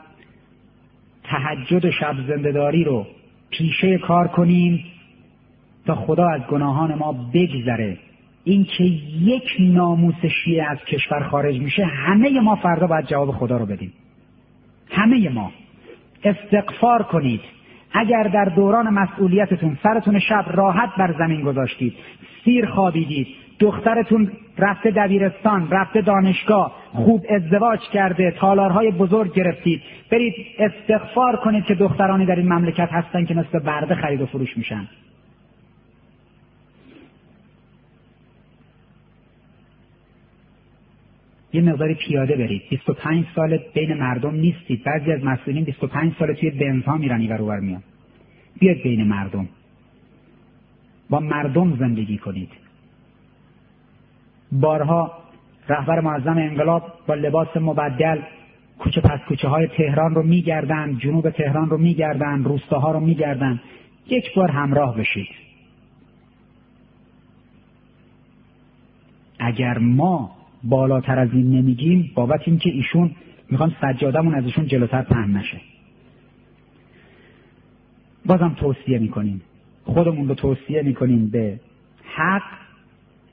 تهجد شب زندهداری رو پیشه کار کنیم تا خدا از گناهان ما بگذره. اینکه یک ناموس شیعه از کشور خارج میشه همه ما فردا باید جواب خدا رو بدیم. همه ما. استقفار کنید. اگر در دوران مسئولیتتون سرتون شب راحت بر زمین گذاشتید سیر خوابیدید دخترتون رفته دبیرستان رفته دانشگاه خوب ازدواج کرده تالارهای بزرگ گرفتید برید استغفار کنید که دخترانی در این مملکت هستن که مثل برده خرید و فروش میشن. یه مقداری پیاده برید. 25 سال بین مردم نیستید. بعضی از مسئولین 25 سال توی بنزها میرن و روبر میان. بیاید بین مردم. با مردم زندگی کنید. بارها رهبر معظم انقلاب با لباس مبدل کوچه پس کوچه های تهران رو میگردن جنوب تهران رو میگردن روستاها رو میگردن. یک بار همراه بشید. اگر ما بالاتر از این نمیگیم بابت اینکه ایشون می‌خوان سجادمون از ایشون جلوتر پهن نشه. بازم توصیه می‌کنیم. خودمون رو توصیه می‌کنیم به حق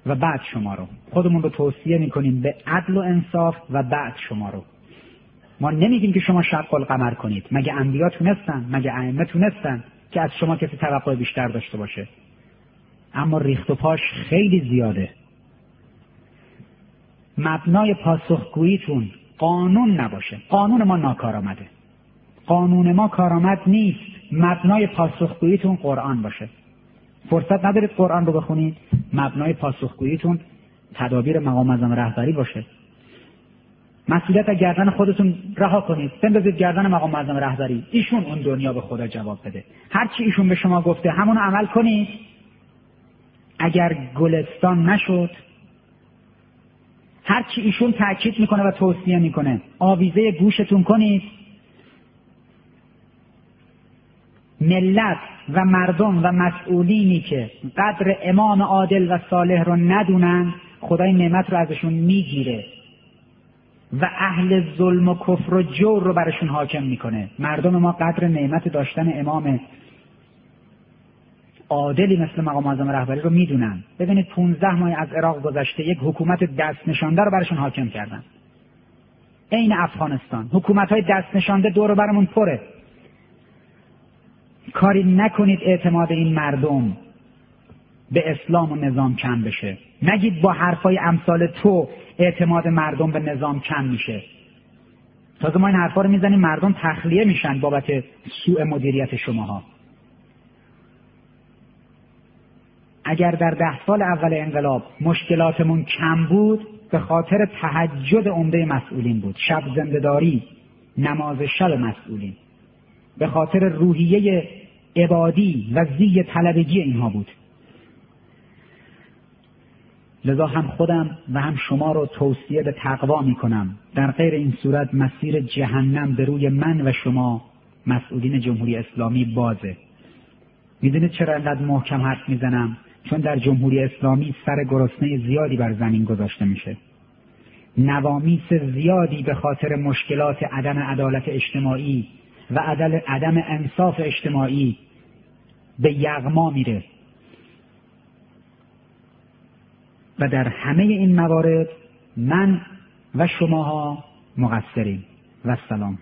و بعد شما رو. خودمون رو توصیه می‌کنیم به عدل و انصاف و بعد شما رو. ما نمیگیم که شما شق القمر کنید. مگه انبیا تونستن؟ مگه ائمه تونستن که از شما کسی توقع بیشتر داشته باشه؟ اما ریخت و پاش خیلی زیاده. مبنای پاسخگوییتون قانون نباشه. قانون ما ناکارآمده. قانون ما کارآمد نیست. مبنای پاسخگوییتون قرآن باشه. فرصت ندارید قرآن رو بخونید. مبنای پاسخگوییتون تدابیر مقام اعظم رهبری باشه. مسئولیت از گردن خودتون رها کنید. بندازید گردن مقام اعظم رهبری. ایشون اون دنیا به خدا جواب بده. هر چی ایشون به شما گفته همون عمل کنید. اگر گلستان نشد هر چی ایشون تاکید می‌کنه و توصیه می‌کنه. آویزه گوشتون کنید. ملت و مردم و مسئولینی که قدر امام عادل و صالح رو ندونن خدای نعمت رو ازشون می‌گیره و اهل ظلم و کفر و جور رو برشون حاکم می‌کنه. مردم ما قدر نعمت داشتن امام عادلی مثل مقام اعظم رهبری رو می‌دونن. ببینید 15 ماه از عراق گذشته یک حکومت دست نشانده رو برشون حاکم کردن. عین افغانستان. حکومت های دست نشانده دور برمون پره. کاری نکنید اعتماد این مردم به اسلام و نظام کم بشه. نگید با حرفای امثال تو اعتماد مردم به نظام کم میشه. تازه ما این حرفا رو می‌زنیم مردم تخلیه میشن بابت سوء مدیریت شماها. اگر در ده سال اول انقلاب مشکلاتمون کم بود به خاطر تهجد عمده مسئولین بود. شب زندهداری نماز شب مسئولین. به خاطر روحیه عبادی و زی طلبگی اینها بود. لذا هم خودم و هم شما رو توصیه به تقوا می کنم در غیر این صورت مسیر جهنم به روی من و شما مسئولین جمهوری اسلامی بازه. می‌دونید چرا انقدر محکم حرف می‌زنم؟ چون در جمهوری اسلامی سر گرسنه زیادی بر زمین گذاشته میشه. نوامیس زیادی به خاطر مشکلات عدم عدالت اجتماعی و عدم انصاف اجتماعی به یغما میره. و در همه این موارد من و شماها مقصریم. و سلام.